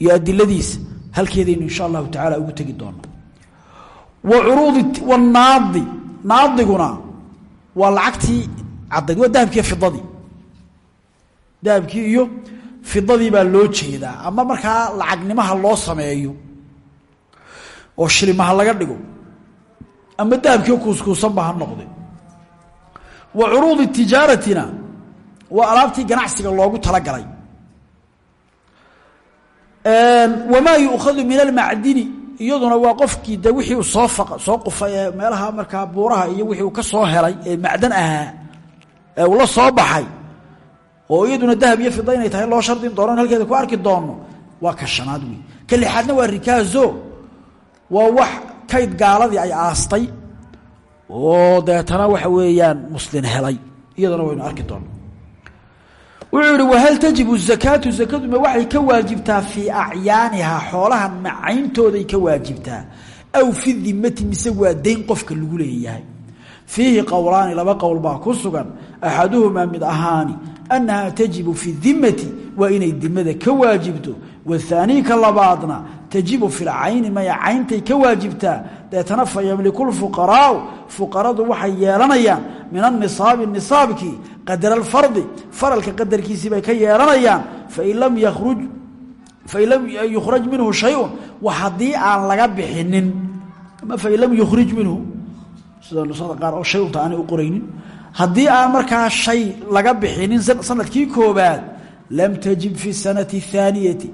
iyo adiladiisa halkeedaynu insha allahu tacaala ugu tegi doona wa curuudi wanaadi naadiguna waa lacagtii caddayd waa dahabkiiyo fidadii. Dahabkii iyo fidadii baa loo jeedaa. Ama markaa lacagnimaha loo sameeyo oo shilimaha laga dhigo ama dahabkii kuuskuusanba ha noqde wa curuudi tijaaratina waa alaabtii ganacsiga loogu talagalay. Wamaa yuukhadu min almacdini iyaduna waa qofkii de wixii uu soo soo qufay ee meelaha markaa buuraha iyo wixii uu ka soo helay ee macdan ahaa ee uu la soo baxay oo iyaduna dahab iyo fida inay tahay loo shardin doono in halkeeda ku arki doono waa ka shanaad wey ka lixaadna waa rikaazo waa wax kayd gaaladii ay aastay oo deetana waxa weeyaan muslin helay iyadana waynu arki doona wuxuu yihi wahal tajibu zakaatu zakadu ma waxay ka waajibtaa fii acyaanihaa xoolahan macayntooday ka waajibtaa aw fi dimati mise waa dayn qofka lagu leeyahay fiihi qowlaani laba qowl baa ku sugan axaduhumaa mid ahaani annahaa tajibu fi dimati waa inay dimada ka waajibto wathaanii ka labaadna tajibu fi lcayni maya cayntay ka waajibtaa deetana fa yamliku lfuqaraau fuqaradu waxay yeelanayaan min anisaabi nisaabkii qadra alfardi faralka qadarkiisii bay ka yeelanayaan fain lam yukhraj minhu shayun wa haddii aan laga bixinin ama fain lam yukhrij minhu sida nusada qaar oo shay unta aanay u qoraynin. Haddii aan markaa shay laga bixinin sannadkii koobaad lam tajib fi sanati اthaaniyati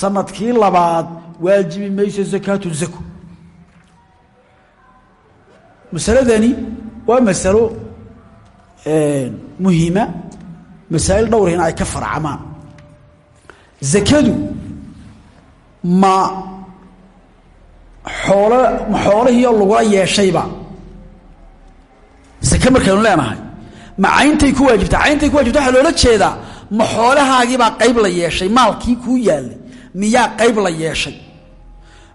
sannadkii labaad waajibi mayso zakaatu zako masaladani waa masalo muhima masaa'il dhowrihina ay ka farcamaan. Zakadu ma xoolo ma xoolihiioo lagula yeeshayba markaynu leenahay ma cayntay ku waajibtaa cayntay ku wajibta waxaa loola jeedaa ma xoolahaagiibaa qayb la yeeshay maalkii kuu yaalay miyaa qayb la yeeshay.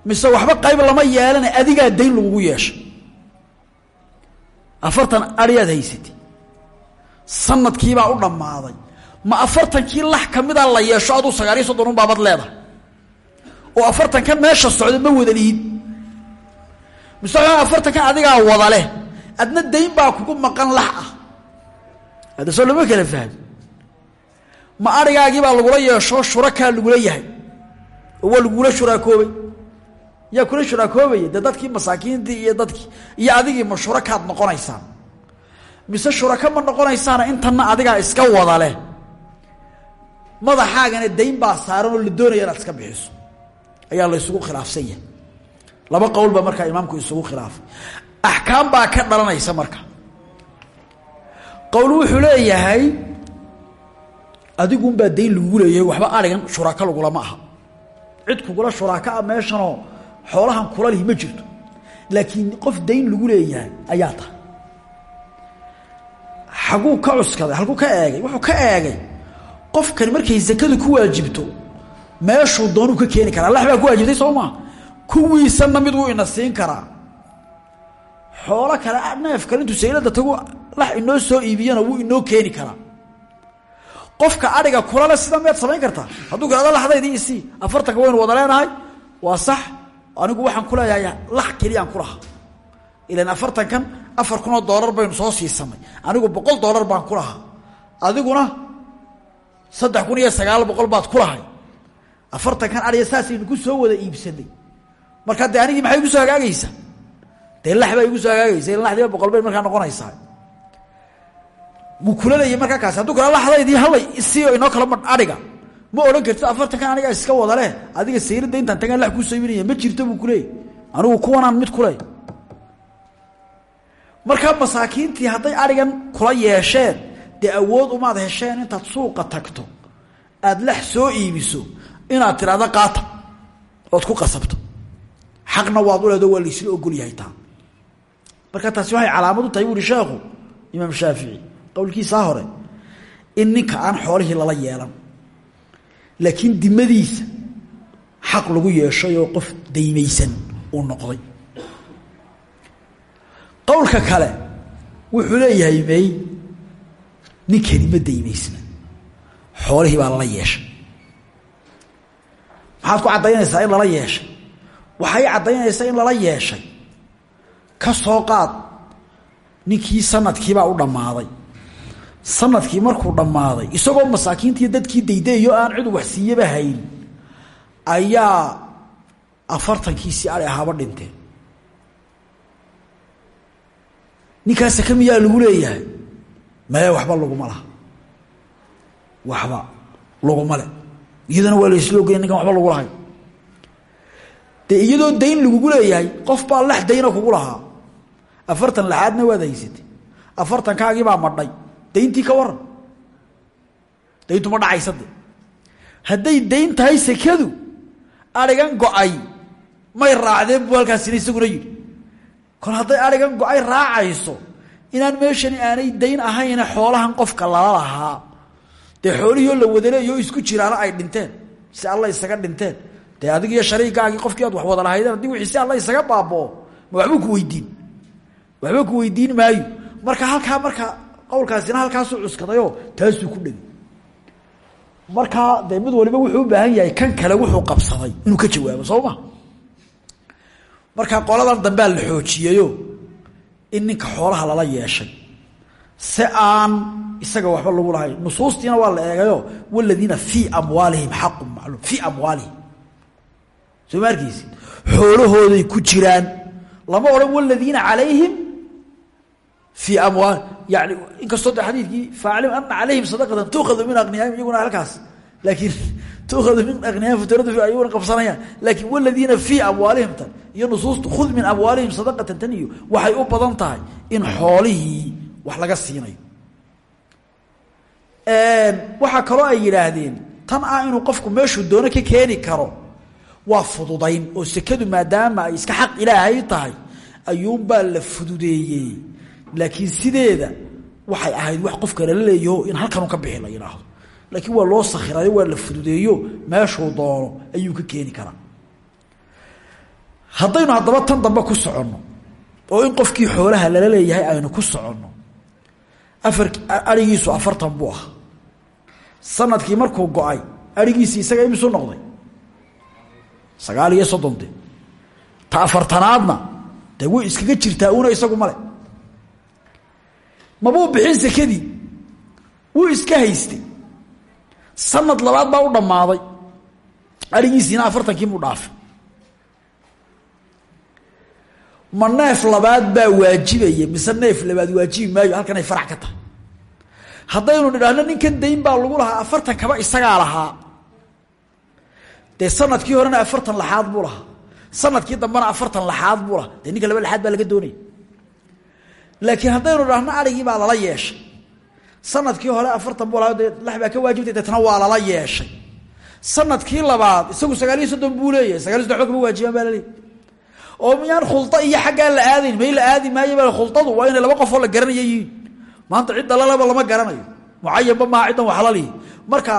Mise waxba qayb lama yeelane adigaa dayn lagugu yeeshay. Afartan ariyaad haysatay. Sanadkiibaa u dhammaaday. Ma afartankii lax ka mida la yeesho aduu sagaal iyo soddon un baabad leedahay. Oo afartankan meesha socda ma wada lihid mise afartankan adigaa wada leh adna dayn baa kugu maqan lax ah. Hadda soo lama kala fahmi ma arigaagiibaa lagula yeesho shurakaa lagula yahay. Oo waa lagula shuraakoobay. Yaa kula shuraakoobaya dee dadkii masaakiintii iyo dadkii iyo adigii ma shurakaad noqonaysaan. Mise shuraka ma noqonaysaana intanna adigaa iska wada leh. Madaxaagana dayn baa saaran oo la doonaya inaad iska bixiso. Ayaa la isugu khilaafsan yahay. Laba qowl baa markaa imaamku isugu khilaafay axkaam baa ka dhalanaysa marka. Qowl wuxuu leeyahay adigunbaa dayn lagugu leeyahay waxba arigan shuraaka lagulama aha. Cid kugula shuraaka a meeshanoo xoolahan kula lihi ma jirto. Laakiin qof dayn lagu leeyahay ayaa tahay. Xaguu ka cuskaday halkuu ka eegay wuxuu ka eegay qofkan markay sakadu ku waajibto meeshuu doonuu ka keeni karaa. Lax baa ku waajibtay soo maa kuwiisanna mid wuu ina siin karaa xoolo kale neef kale intuu saylada tagu lax inoo soo iibiyana wuu inoo keeni karaa. Qofka adhiga kulale sida miyaad samayn kartaa hadduu kalada laxdaydii isii afartanka waynu wada leenahay waa sax anigu waxaan ku leeyahay lax keliyaan ku lahaa. Ilan afartankan afar kunoo doolar baynu soo siisanay anigu boqol doolar baan ku adiguna saddex kun iyo sagaal boqol baad ku lahay. Ku soo wada iibsanay markaa dee maxay igu soo hagaagaysaa dee lax baa soo hagaagaysa laxdiiba boqol bay markaa noqonaysaa. Wuu kula leeyay markaa kaasi hadduu kala laxdaydii hallay isiio inoo kala madh adhiga ma odhan kartid afartankan aniga iska wada leh adiga sayrada intaan tagaan la kuu saybinaya ma jirto buu kuleeyay anigu kuwanaan mid kuley markaa masaakiintii hadday arigan kula yeesheen dee awood umaad hesheen intaad suuqa tagto. Aad lax soo iibiso inaad tidhahda qaata ood ku qasabto. Xaqna waad u leedo waa laysla ogol yahay taa marka taasi waxay calaamad u tahay bu sheekhu imaam shaafici qowlkiisaa hore in ninka aan xoolihii lala yeelan laakiin dimadiisa xaq lagu yeeshay oo qof daymaysan uu noqday. Qowlka kale wuxuu leeyahay may ninkani ma daymaysna xoolihii baa lala yeeshay maxaad ku caddaynaysaa in lala yeeshay? Waxay caddaynaysaa in lala yeeshay ka soo qaad. Ninkii sanadkiibaa u dhammaaday. Sanadkii markuu dhammaaday isagoo masaakiintii dadkii daydayo aan cid wax siiyaba hayn ayaa afartankiisii ari ahaaba dhinteen ninkaas sake miyaa lagu leeyahay? Maya waxba laguma laha. Waxba laguma le iyadana waa laysla ogaya ninkan waxba lagu lahay. Dee iyadoo dayn lagugu leeyahay qof baa lex dayna kugu lahaa afartan laxaadna waad haysatay. Afartankaagii baa madhay. Dayntii ka waran. Dayntu ma dhacaysa de hadday dayn tahay sekadu arigan go'ay may raacdeen buu halkaasina isaguna yidhi. Kol arigan go'ay raacayso inaan meeshani aanay dayn ahayna xoolahan qofka lala lahaa. Dee xoolihii la wadaleeyo isku jiraana ay dhinteen si alla isaga dhinteen. Dee adig iyo shariikaagii qofkii aad wax wada lahaydeen haddii wixii si alla isaga baaboo ma waxbuu ku weydiin waxba ku weydiin maayo. Marka halkaa marka qowlkaasina halkaasuu cuskadayoo taasuu ku dhegi markaa dee mid waliba wuxuu u baahan yahay kan kale wuxuu qabsaday. Inuu ka jawaabo soo ma? Qoladan dambea la xoojiyeyo in ninka xoolaha lala yeeshay. Si aan isaga waxba lagu lahayn. Nusuustiina waa la eegayo waladiina fii amwaalihim xaqun macluum. Fii amwaalihim. Soo xoolahooday ku jiraan. Lama odhan waladiina calayhim fii amwaal yani inkastoo de xadiidkii faaclim ana calayhim sadaqatan tuukhadu min aqniyaahim iyaguna halkaas. Laakiin [laughs] tuukhadu min aqniyaahim faturadu ayaguna qabsanayaan. Laakiin waladiina fii amwaalihim tan iyo nusuustu khud min amwaalihim sadaqatan tan iyo waxay u badan in xoolihii wax laga siinayo. Waxaa kaloo ay yidhaahdeen tan ah inuu qofku meeshuu doono ka keeni karo waa fududayn oo sekadu maadaama ay iska xaq ilaahay tahay ayuunbaa la fududeeyey laakiin sideeda waxay ahayd wax qofka lala leeyaho in halkanu ka bixi la yidhaahdo laakiin waa loo sakhirayo waa la fududeeyo meeshuu doono ayuu ka keeni karaa. Haddaynu haddaba tan dambe ku soconno oo in qofkii xoolaha lala leeyahay aynu ku soconno afar arigiisu afartan buu ah sannadkii markuu go'ay arigiisii isaga imisu noqday. Sagaal iyo soddon de ta afartanaadna way iskaga jirtaa una isagu male mabuu bixin sekadii? Wuu iska haystay. Sanad labaad baa u dhammaaday. Arigiisiina afartankii muu dhaafay. Ma neef labaad baa waajibaya mise neef labaad waajibi maayo halkanay farac ka tahay. Haddaynu nidhaahno ninkan dayn baa lagu lahaa afartan kaba isagaa lahaa. Dee sannadkii horena afartan laxaad buu lahaa. Sanadkii dambena afartan laxaad buu lahaa. Dee ninka laba laxaad baa laga doonaya laakiin haddaynu dhahno arigii baa lala yeeshay. Sanadkii hore afartan buu lahaa dee baa ka waajibtay deetna waa lala yeeshay. Sanadkii labaad isagu sagaal iyo soddon buu leeyahay waajibaan baa laleeyahy oo miyaan khulda iyo xaggaa la aadayn may la aadi maayo ba khuldadu waa inay laba qofoo la garanaya maanta cid dalalaba lama garanayo. Mucayanba maaha ciddan waxlalihi marka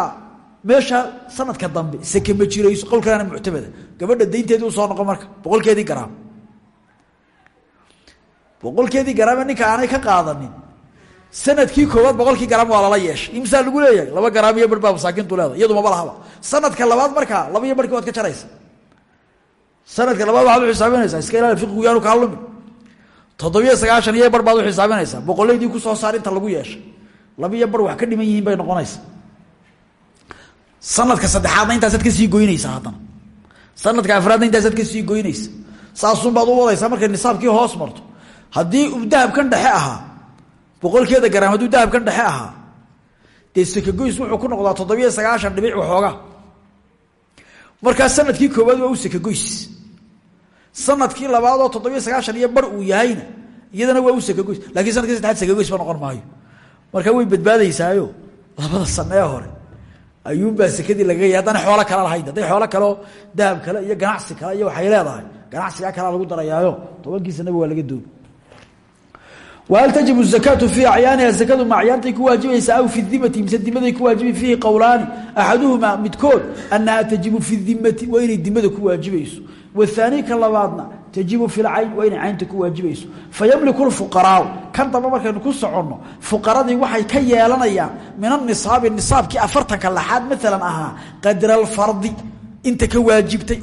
meesha sanadka dambe seke ma jirayso qowlkanaana muctamada. Gabadha daynteedii u soo noqon marka boqolkeedii garaam boqolkeedii garaame ninka aanay ka qaadanin. Sanadkii koowaad boqolkii garaam waa lala yeeshay imsaa lagu leeyahay laba garaam iyo bar baa masaakiintu iyadu maba lahaba sanadka labaad markaa laba iyo barhkii waad ka jaraysa. Sanadka labaad waxaad u xisaabinaysaa iska ilaali fiqigu yaanu kaa lumin. Toddobiyo sagaashan iyo bar baad u xisaabinaysaa boqolaydii ku soo saar inta lagu yeeshay laba iyo bar wax ka dhiman yihiin bay noqonaysa sanadka saddexaadna intaasaad ka sii goynaysaa haddana. Sanadka afraadna intaasaad ka sii goynaysa saasunbaad u wadaysaa markay nisaabkii hoos marto haddii dahabkan dhexe ahaa boqolkeeda garaam hadduu dahabkan dhexe ahaa dee sekagoys wuxuu ku noqdaa toddobiyo sagaashan dhibic waxoogaa markaa sannadkii koowaad waa u sekagoys sannadkii labaadoo toddobiyo sagaashan iyo bar uu yahayna iyadana waa u sekagoys lakiin sannadkii saddexaad sekagoys ba noqon maayo. Marka way badbaadaysaayo labada sano ee hore. Ayuunbaa sekadii lagaga haddana xoolo kale lahayn hadday xoolo kaleo dahab kale iyo ganacsi kale iyo waxay leedahay ganacsigaa kalea lagu darayaayo. Tobankii sanaba waa laga dooni whal tajibu الzakaatu fii acyaaniha zakadu ma acyaantay ku waajibaysaa aw fi dimati mise dimaday ku waajiba fiihi qowlaani axaduhumaa midkood anaha tajibu fi dimati waa inay dimada ku waajibayso wahaani ka labaadna tajibu fi lcayn waa inay caynta ku waajibayso fayamliku lfuqaraau kan damba markaynu ku soconno fuqaradii waxay ka yeelanayaan min anisaabi nisaabkii afartanka laxaad maalan ahaa qadra alfardi inta ka waajibtay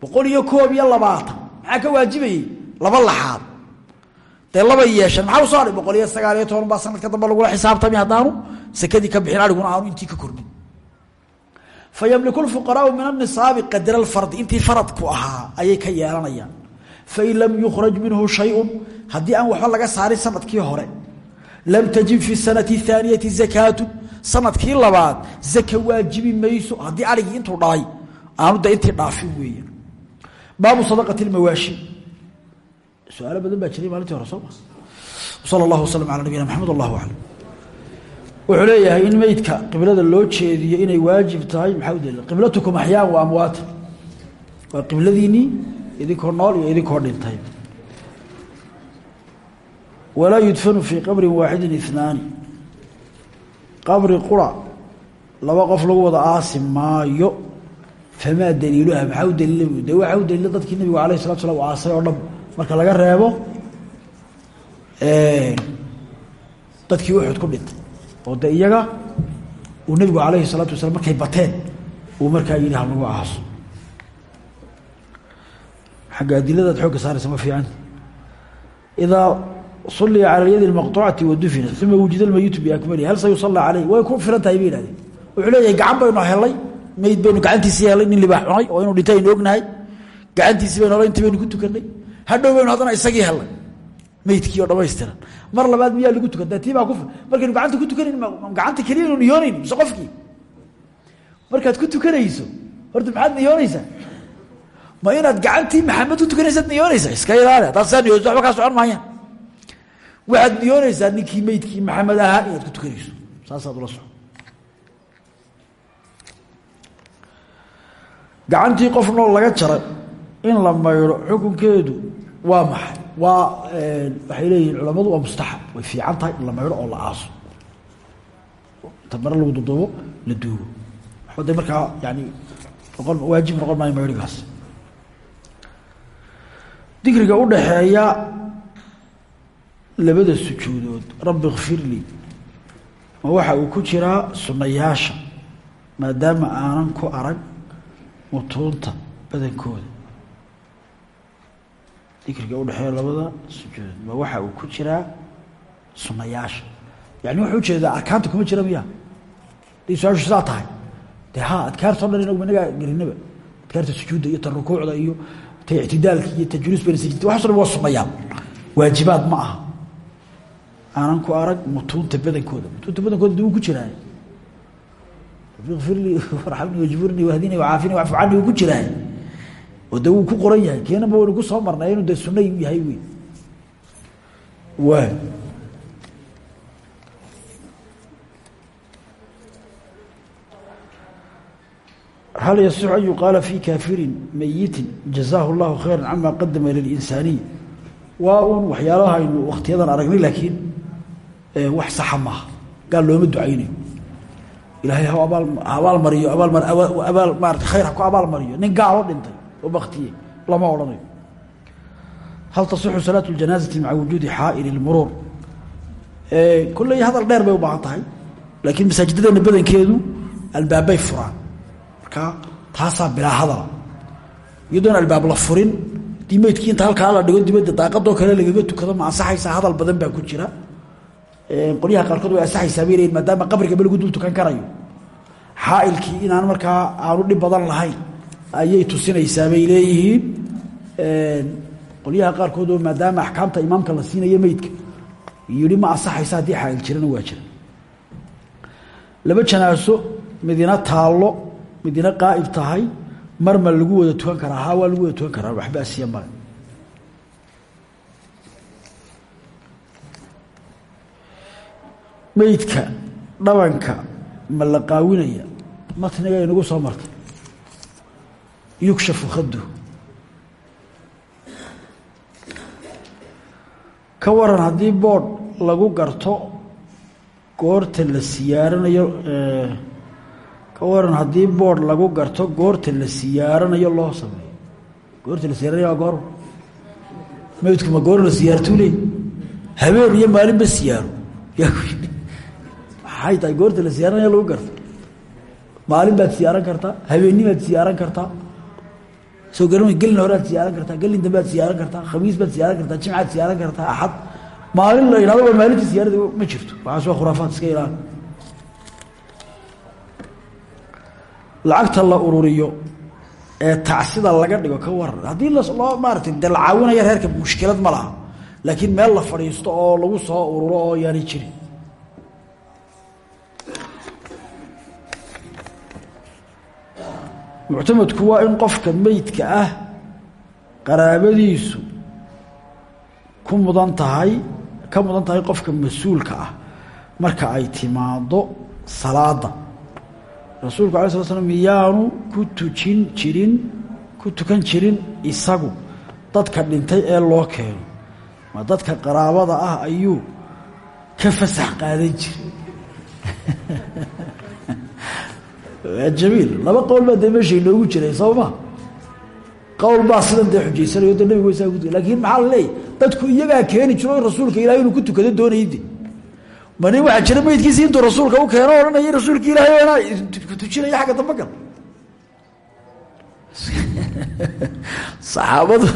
boqol iyo koob iyo labaatan. Maxaa ka waajibayey laba laxaad dee labay yeesheen maxaa u soo hadhay boqol iyo sagaal iyo toban baa sanadka dambe lagula xisaabtami haddaanu? Sekadii ka bixin ariguna aanu intii ka kordhin fa lfuqaraau min anisaabi qadra alfardi intii faradku ahaa ayay ka yeelanayaan. Fain lam yukhraj minhu shayun haddii aan waxba laga saarin sannadkii hore lam tajib fi sanati aaniyati zakaatu sannadkii labaad zaka waajibi mayso haddii arigii intuu dhalay aanu de intii dhaafin weeya baabu sadaqati lmawaashi su'aalo badan baa jiray maalintii hore sooma sala allahu waslm ala nabiyina maxamed allahu aclam. Wuxuu leeyahay in meydka qiblada loo jeediyo inay waajib tahay maxaa u daliila qiblatukum axyaan wa amwaata waa qibladiinnii idinkoo nool iyo idinkoo dhintay. Walaa yudfanu fii qabrin waaxidin inaani qabri qura laba qof lagu wada aasi maayo famaa daliiluha maxaa u daliila bu de waxaa u daliila dadkii nabigu alayh salatu slam aasay oo dhan? Marka laga reebo dadkii uxud ku dhintay oo de iyaga uu nabigu alayhi salaatu wasalaam markay bateen uu markaa yidhi halagu aaso. Xagga adiladaad xoogga saaraysa ma fiican. Idaa suliya cala alyadi اlmaqطucati wadufina uma wujida lmayitu biakmalihi hal sayusallaa caleyh way ku filan tahay bay yihahdeen wuxuu mayd baynu gacantiisii helay nin libaax cunay oo inuu dhintay aynu ognahay. Gacantiisii baynu helay intii baynu ku tukanay hadhow baynu haddana isagii helay maydkii oo dhamaystiran mar labaad miyaa lagu tukan tii baa ku markaynu gacanta ku tukanayn gacanta keliya aynu niyoonayn mise qofkii? Markaad ku tukanayso horta maxaad niyoonaysaa ma inaad gacantii maxamed ku tukanaysaad niyoonaysaa iska ilaali haddaad saa niyooso waxba kaa socon maayaan. Waxaad niyoonaysaa ninkii maydkii maxamed ahaa inaad ku tukanayso. Saasaad ula soco gacantii qof nool laga jaray in la maydho xukunkeedu waa maxay? Waa waxay leeyihiin culamadu waa mustaxab. Way fiican tahay in la maydho oo la aaso. Inta mare lagu duduubo la duugo de markaa yani noqon waajib noqon maayo maydhigaas dikriga udhaxeeya labada sujuudood rabbi kfir ma waxa uu ku jiraa sunayaasha maadaama aanan ku arag mutuunta badankooda. Dikriga udhexeeya labada sujuudood ma waxa uu ku jiraa sunayaasha yani wuxuu u jeedaa arkaanta kuma jira miya haday su'aashu tahay. De ha adkaartao dhan inagu inagaa gelinaba. Adkaarta sujuudda iyo ta iyo ta ictidaalki iyo tajliis bayna sajidta waxaso dhan waa sunayaal waajibaad ma aha. Aanan ku arag mutuunta badankooda. Mutuunta badankooda uu ku jiraay irli warxamni wajburni wahdini wacaafini wacfu cani uu ku jiraay oo de wuu ku qoran yahay. Keenaba waynu ku soo marnay inuu de sunay yahay waa hal yasix an yuqaala fi kaafirin mayitin jazaahu اllahu khayra cama qadama lilinsaaniya waa uun waxyaalaha aynu wakhtiyadan aragnay laakiin wax saxa maaha. Gaal looma ducaynayo ilaahay ha abaal abaal maarata khayr ha ku abaal mariyo. Nin gaalo dhintay oo baktiyey lama odhanayo. Hal tasixu salaatu اljanaazati maca wujuudi xaa'il اlmuruur kolley hadal dheer bay u baahan laakiin masaajidadeenna badankeedu albaabbay furaan. Marka taasaa bilaa hadala iyadoon albaab la furin dii meydkii la dhigo dibadda daaqadoo kale lagaga tukado ma ansaxaysaa hadal badan baa ku jira qolyaha qaarkood way ansaxaysaa bay leeyiin maadaama qabrigaba lagu dul tukan karayo. Xaailkii inaan markaa aanu dhib badan lahayn ayay tusinaysaa bay leeyihiin. Qolyaha qaarkood oo maadaama axkaamta imaamka la siinayo meydka yidhi ma ansaxaysa haddii xaail jirana waa jira laba janaaso midina taallo midina qaa'ib tahay mar ma lagu wada tukan karaa haa waa lagu wada tukan karaa waxba asiya male meydka dhabanka ma la qaawinaya matniga inagu soo martay. Yukshafu khadu ka waran haddii boodh lagu garto goorta la siyaaranayo ka waran haddii boodh lagu garto goorta la siyaaranayo loo sameeyo. Goorta la siyaaranayo waa goor. Meydku ma goor la siyaartuu leey habeen iyo maalinba siyaaro maxay tahay goorta la siyaaranayo lagu garto maalin baad siyaaran kartaa habeenni baad siyaaran kartaa soo garan gelin horead siyaaran kartaa gelin dambead siyaaran kartaa khamiis baad siyaaran kartaa jimcaad siyaaran kartaa axad. Maalin la yidhahdo waa maalintii siyaarada ma jirto. Waxaas waa khuraafaad iska ilaali. Lacagta la ururiyo ee tacsida laga dhigo ka waran haddii loo maaratay dee la caawinayo reerka mushkilad ma laha. Laakiin meel la fadhiisto oo lagu soo ururo oo yaanay jirin muctamadku waa in qofka meydka ah qaraabadiisu ku mudan tahay ka mudan tahay qofka mas'uulka ah. Marka ay timaado salaada. Rasuulku alay sla slam miyaanu ku tujin jirin ku tukan jirin isagu dadka dhintay ee loo keeno. Ma dadka qaraabada ah ayuu ka fasax qaadan jiray [laughs] jamiil laba qowl baa dee meesha inoogu jiray soo ma qowl baa sidan dee xujaysanayo de nabigu saa ku lakiin dadku iyagaa keeni jiro rasuulka ilahay inuu ku tukado doonayde mani waxaa jira meydkiisi rasuulka u keeno odhanaya rasuulka ilaahay tujinaya xagga dambe gal [laughs] saxaabadu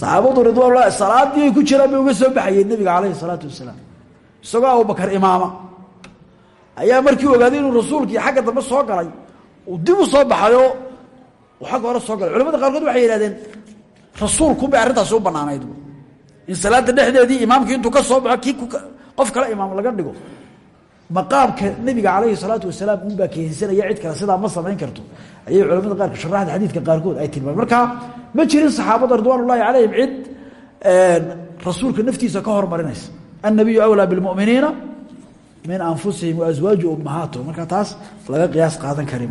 saxaabadu ridwaanlah salaadii ku jiraan bay soo baxayeen nebiga calayhi salaatu wasalaam. Isagoo abubakar imaama ayaa markii ogaaday inuu rasuulkii xagga dambe soo galay dib u soo baxayoo xagga hore soo galay. Culamada qaarkood waxay yidhahdeen rasuulkunbay arrintaasi u banaanayd in salaada dhexdeedii imaamkii intuu ka soo baxo kii qof kale imaam laga dhigo. Maqaamka nebiga calayhi salaatu wasalaam unbaa keensanaya cid kale sidaa ma samayn karto. Ayay culamada qaarka sharaxda xadiidka qaarkood ay tilmaameen marka ma jirin saxaabada ridwaan ullahi calayhim cid rasuulka naftiisa ka hormarinaysa. Annabiyu awlaa bilmuminiina min anfusihim waaswaaju ummahaatihum marka taas laga qiyaas qaadan kari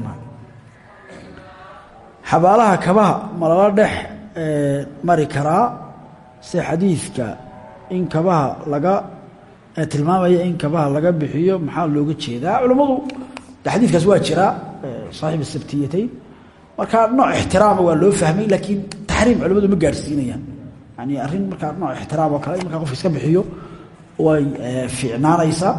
xabaalaha kabaha ma lala dhex mari karaa se xadiidka in kabaha laga tilmaamaya in kabaha laga bixiyo. Maxaa looga jeedaa? Culammadu xadiidkaas waa jiraa saaxiib asabtiyatayn marka nooc ixtiraama waa loo fahmay laakiin taxriim culamadu ma gaadhsiinayaan yani arrin markaa nooc ixtiraam oo kale in markaa iska bixiyo way fiicnaanaysaa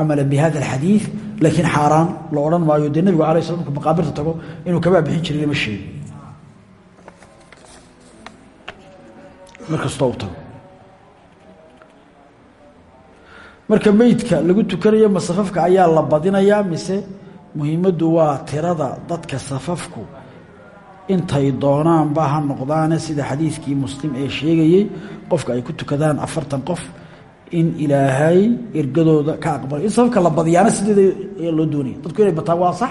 camala bi hada alxadiid laakiin xaaraan la odhan maayo dee nebigu alay sla marku maqaabirta tago inuu kabaa bixin jiray lama sheego mar kastoo marka meydka lagu tukanayo ma safafka ayaa la badinayaa mise muhiimaddu waa tirada dadka safafku intay doonaanba ha noqdaane sida xadiidkii muslim ee sheegayey. Qofka ay ku tukadaan afartan qof in ilaahay ergadooda ka aqbalay. In safafka la badiyaana sideeda loo doonaya. Dadku inay bataan waa sax.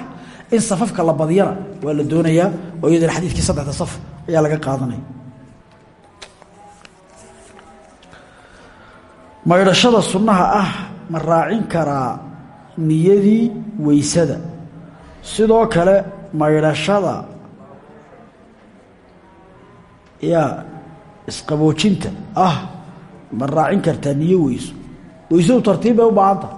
In safafka la badiyana waa la doonayaa oo iyadana xadiidkii saddexda saf ayaa laga qaadanaya. Maydhashada sunnaha ah ma raacin karaa niyadii weysada. Sidoo kale maydhashada yaa isqaboojinta ah ma raacin kartaa niyo weyso. Weysadu tartiib bay u baahan tahay.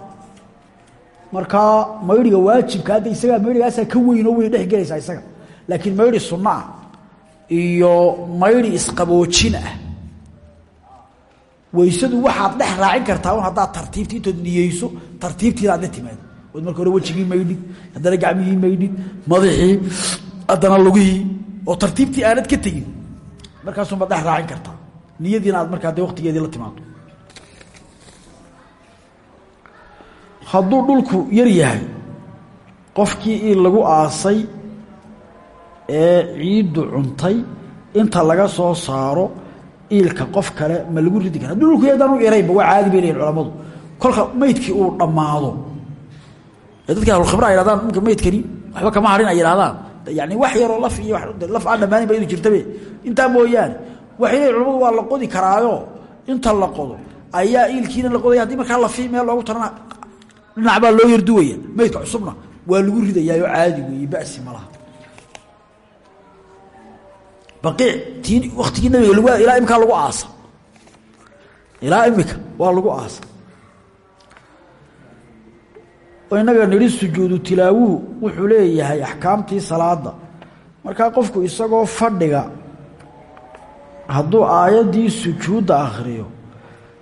Markaa maydhiga waajibka hadda isagaa maydhigaasaa ka weyn oo way dhex gelaysaa isaga. Laakiin maydhi sunno iyo maydhi isqaboojin ah. Weysadu waxaad dhex raacin kartaa un haddaad tartiibti intood niyeyso tartiibtiina aad la timaado. Ood marka hore wejigii maydhid haddana gacmihii maydhid madaxii haddana lugihii oo tartiibtii aanad ka tegin. Markaasuunbaad dhex raacin kartaa niyadiina aad markaa dee waqtigeedii la timaado hadduu dhulku yar yahay qofkii in lagu aasay ee ciiddu cuntay inta laga soo saaro iilka qof kale ma lagu ridi kara hadduu dhulku yadaan u yaraynba waa caadi bay leeyihiin culamadu. Kolka maydkii uu dhammaado. Ee dadka ahlulkhibra ay hahdaan ninka maydkani waxba kama harin ay yidhahdaan yani wax yaroo laf iyo laf aan dhammaanin ba inu jirtabe. Intaa mooyaane waxay leeyihiin culamadu waa la qodi karaayo. Inta la qodo ayaa iilkiina la qodaya haddii markaa lafi meel loogu tarana dhinac baa loo yarduwaya maydka cusubna waa lagu ridayaayoo caadi weeye basi malaha baqiic tii waktigii nabiga ilaa imkaa lagu aasa. Ilaa imika waa lagu aasa. Oo innaga nidhi sujuudu tilaawuhu wuxuu leeyahay axkaamtii salaada markaa qofku isagoo fadhiga hadduu aayaddii sujuudda akhriyo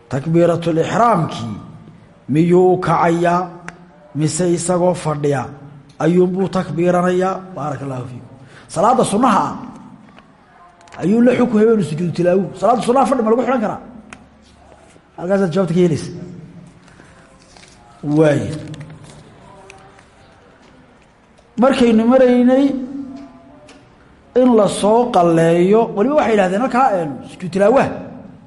takbiiratulixraamkii miyuu kacayaa? Mise isagoo fadhiya? Ayuunbuu takbiiranayaa? Baaraka allahu fiikum. Salaadda sunnaha ah ayuu la xukun habenu sujuudu tilaawu. Salaadda sunnaha fadhi ma lagu xidhan karaa? Halkaasaad jawabta ka helaysa. Waay. Markaynu maraynay in la soo qalleeyo. Waliba waxay yidhahdeen halkaa sujuud tilaawaha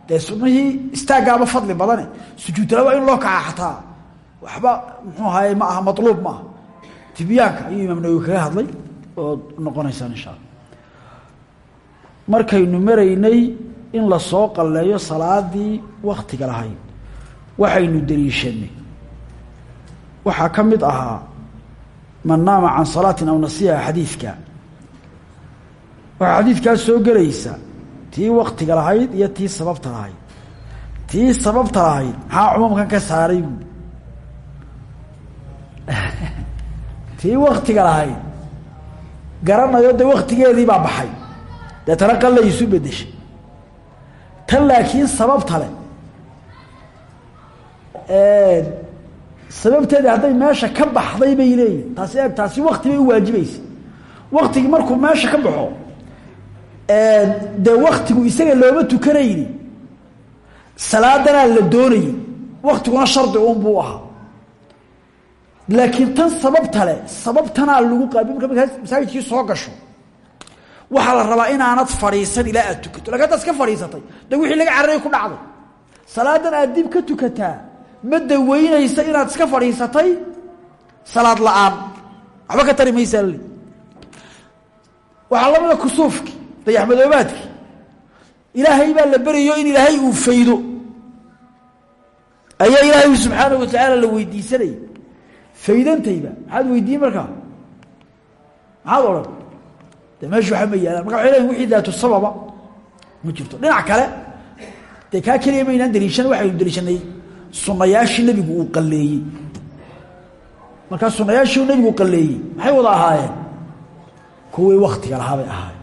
dee sunihii istaaggaaba fadli badane sujuud tilaawa in loo kaca xataa. Waxba muxuu ahaye ma aha maluub ma aha. Tibyaanka ayuu imaam nawowi kaga hadlay oo noqonaysaan insha alla markaynu maraynay in la soo qalleeyo salaadii waktiga lahayd waxaynu deliishanay waxaa ka mid ahaa man naama can salaatin aw nasiha xadiidka waxaa xadiidkaas soo gelaysa tii waktiga lahayd iyo tii sababta lahayd. Tii sababta lahayd maxaa cumuumkan ka saaray? Bu [laughs] tii waktiga lahayd. Garanayo dee waktigeedii baa baxay. Deetana qallay isu bedeshay tan laakiin sababta le sababteedii hadday meesha ka baxday bay leeyihiin taasi taasi wakti bay u waktigii markuu meesha ka baxo dee waktigu isaga looma tukanayni. Salaadanaa la doonayay waktiguna shardi uun buu ahaa. Laakiin tan sababta le sababtanaa lagu qaabi marka masaajidkii soo gasho. Waxaa la rabaa inaanad fadhiisan ilaa aad tukato. Lakin haddaad iska fadhiisatay de wixii laga cararaya ku dhacday. Salaadan aad dib ka tukataa ma daweynaysa inaad iska fadhiisatay salaad la'aan. Waxba ka tari maysaa waxaa lamida dayaxmadoobaadki ilaahay baa la berayo in ilaahay uu faydo. Ayaa ilaahay subxaanahu watacaala la weydiisanayay. Faydantayba. Maxaad weydiin markaa? Maxaad odhan? De meeshu waxba ma yaalaan. Marka waxay leeyihiin wixii daatu sababa ma jirto. Dhinac kale dee kaa keliya maynaan daliishan waxaynu daliishanay sunayaashii nebigu uu qalleeyey. Markaa sunayaashii nebigu qalleeyey. Maxay wada ahaayeen? Kuwii waktiga lahaa bay ahaayeen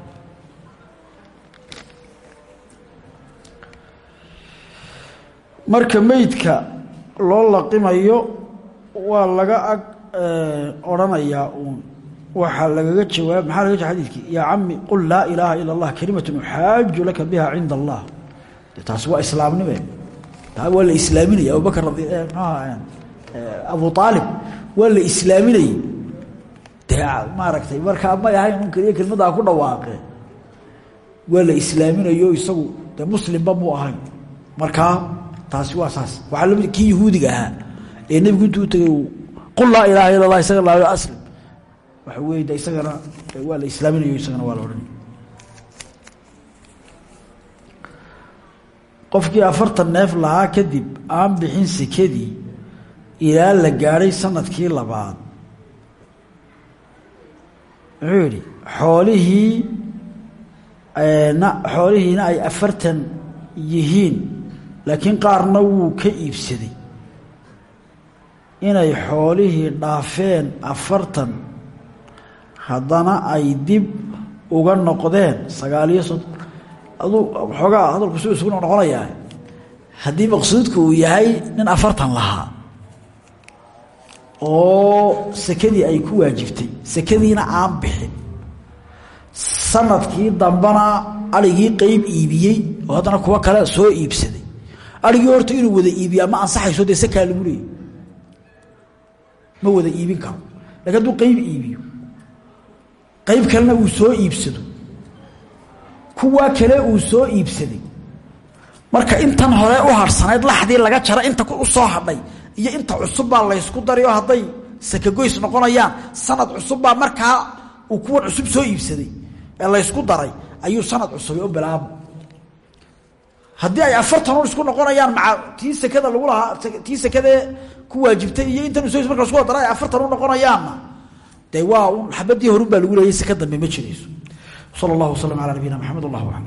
marka meydka loo laqimayo waa laga ag odrhanayaa uun. Waxaa lagaga jawaab maxaa laga jawab xadiidkii? Yaa cami qul laa ilaaha ila اllah kalimatun uxaaju laka biha cinda allah de taasi waa islaamnime taa waa la islaaminaya. Abubakr abu aalib waa la islaaminayey de maaragtay markaa may ahayn un keliya kelmadaa ku dhawaaqe. Waa la islaaminayo isagu. Dee muslimba muu ahayn. Markaa taasi waa saas. Waxaa la mid kii yahuudiga ahaa ee nebigu intuu utagay qul laa ilaaha illa allah isaga laa aslim waxa wey de isagana waa la islaaminayo isagana waa la odhanay qofkii afartan neef lahaa kadib aan bixin sekadii ilaa la gaadhay sannadkii labaad. Wuxuu yidhi xoolihii na xoolihiina ay afartan yihiin laakiin qaarna wuu ka iibsaday. Inay xoolihii dhaafeen afartan haddana ay dib uga noqdeen sagaaliyo soddon aduu waxoogaa hadalku si isugu noqonayaa. Haddii maqsuudku uu yahay nin afartan lahaa oo sekadii ay ku waajibtay sekadiina aan bixin sannadkii dambana arigii qeyb iibiyey oo haddana kuwo kale soo iibsaday arigii horta inuu wada iibiyaa ma ansaxayso dee sekaa lagu leeyay ma wada iibin karo. Lakin hadduu qeyb iibiyo qeyb kalena uu soo iibsado. Kuwaa kale uu soo iibsaday. Marka intan hore u harsanayd laxdii laga jara inta u soo hadhay iyo inta cusubbaa laysku dariyo hadday sakagoys noqonayaan sanad cusubbaa markaa uu kuwan cusub soo iibsaday. Ee laysku daray ayuu sanad cusubi u bilaaba haddii ay afartan un isku noqonayaan maa tii sekada lagu lahaa tii sekadee ku waajibtay iyo intan marka lasku dara ay afartan u noqonayaanna dee waa un xabadii horun baa lagu leeyay seka dambe ma jirayso. Sala allahu wasalam calaa nabiyina maxamed allah aclam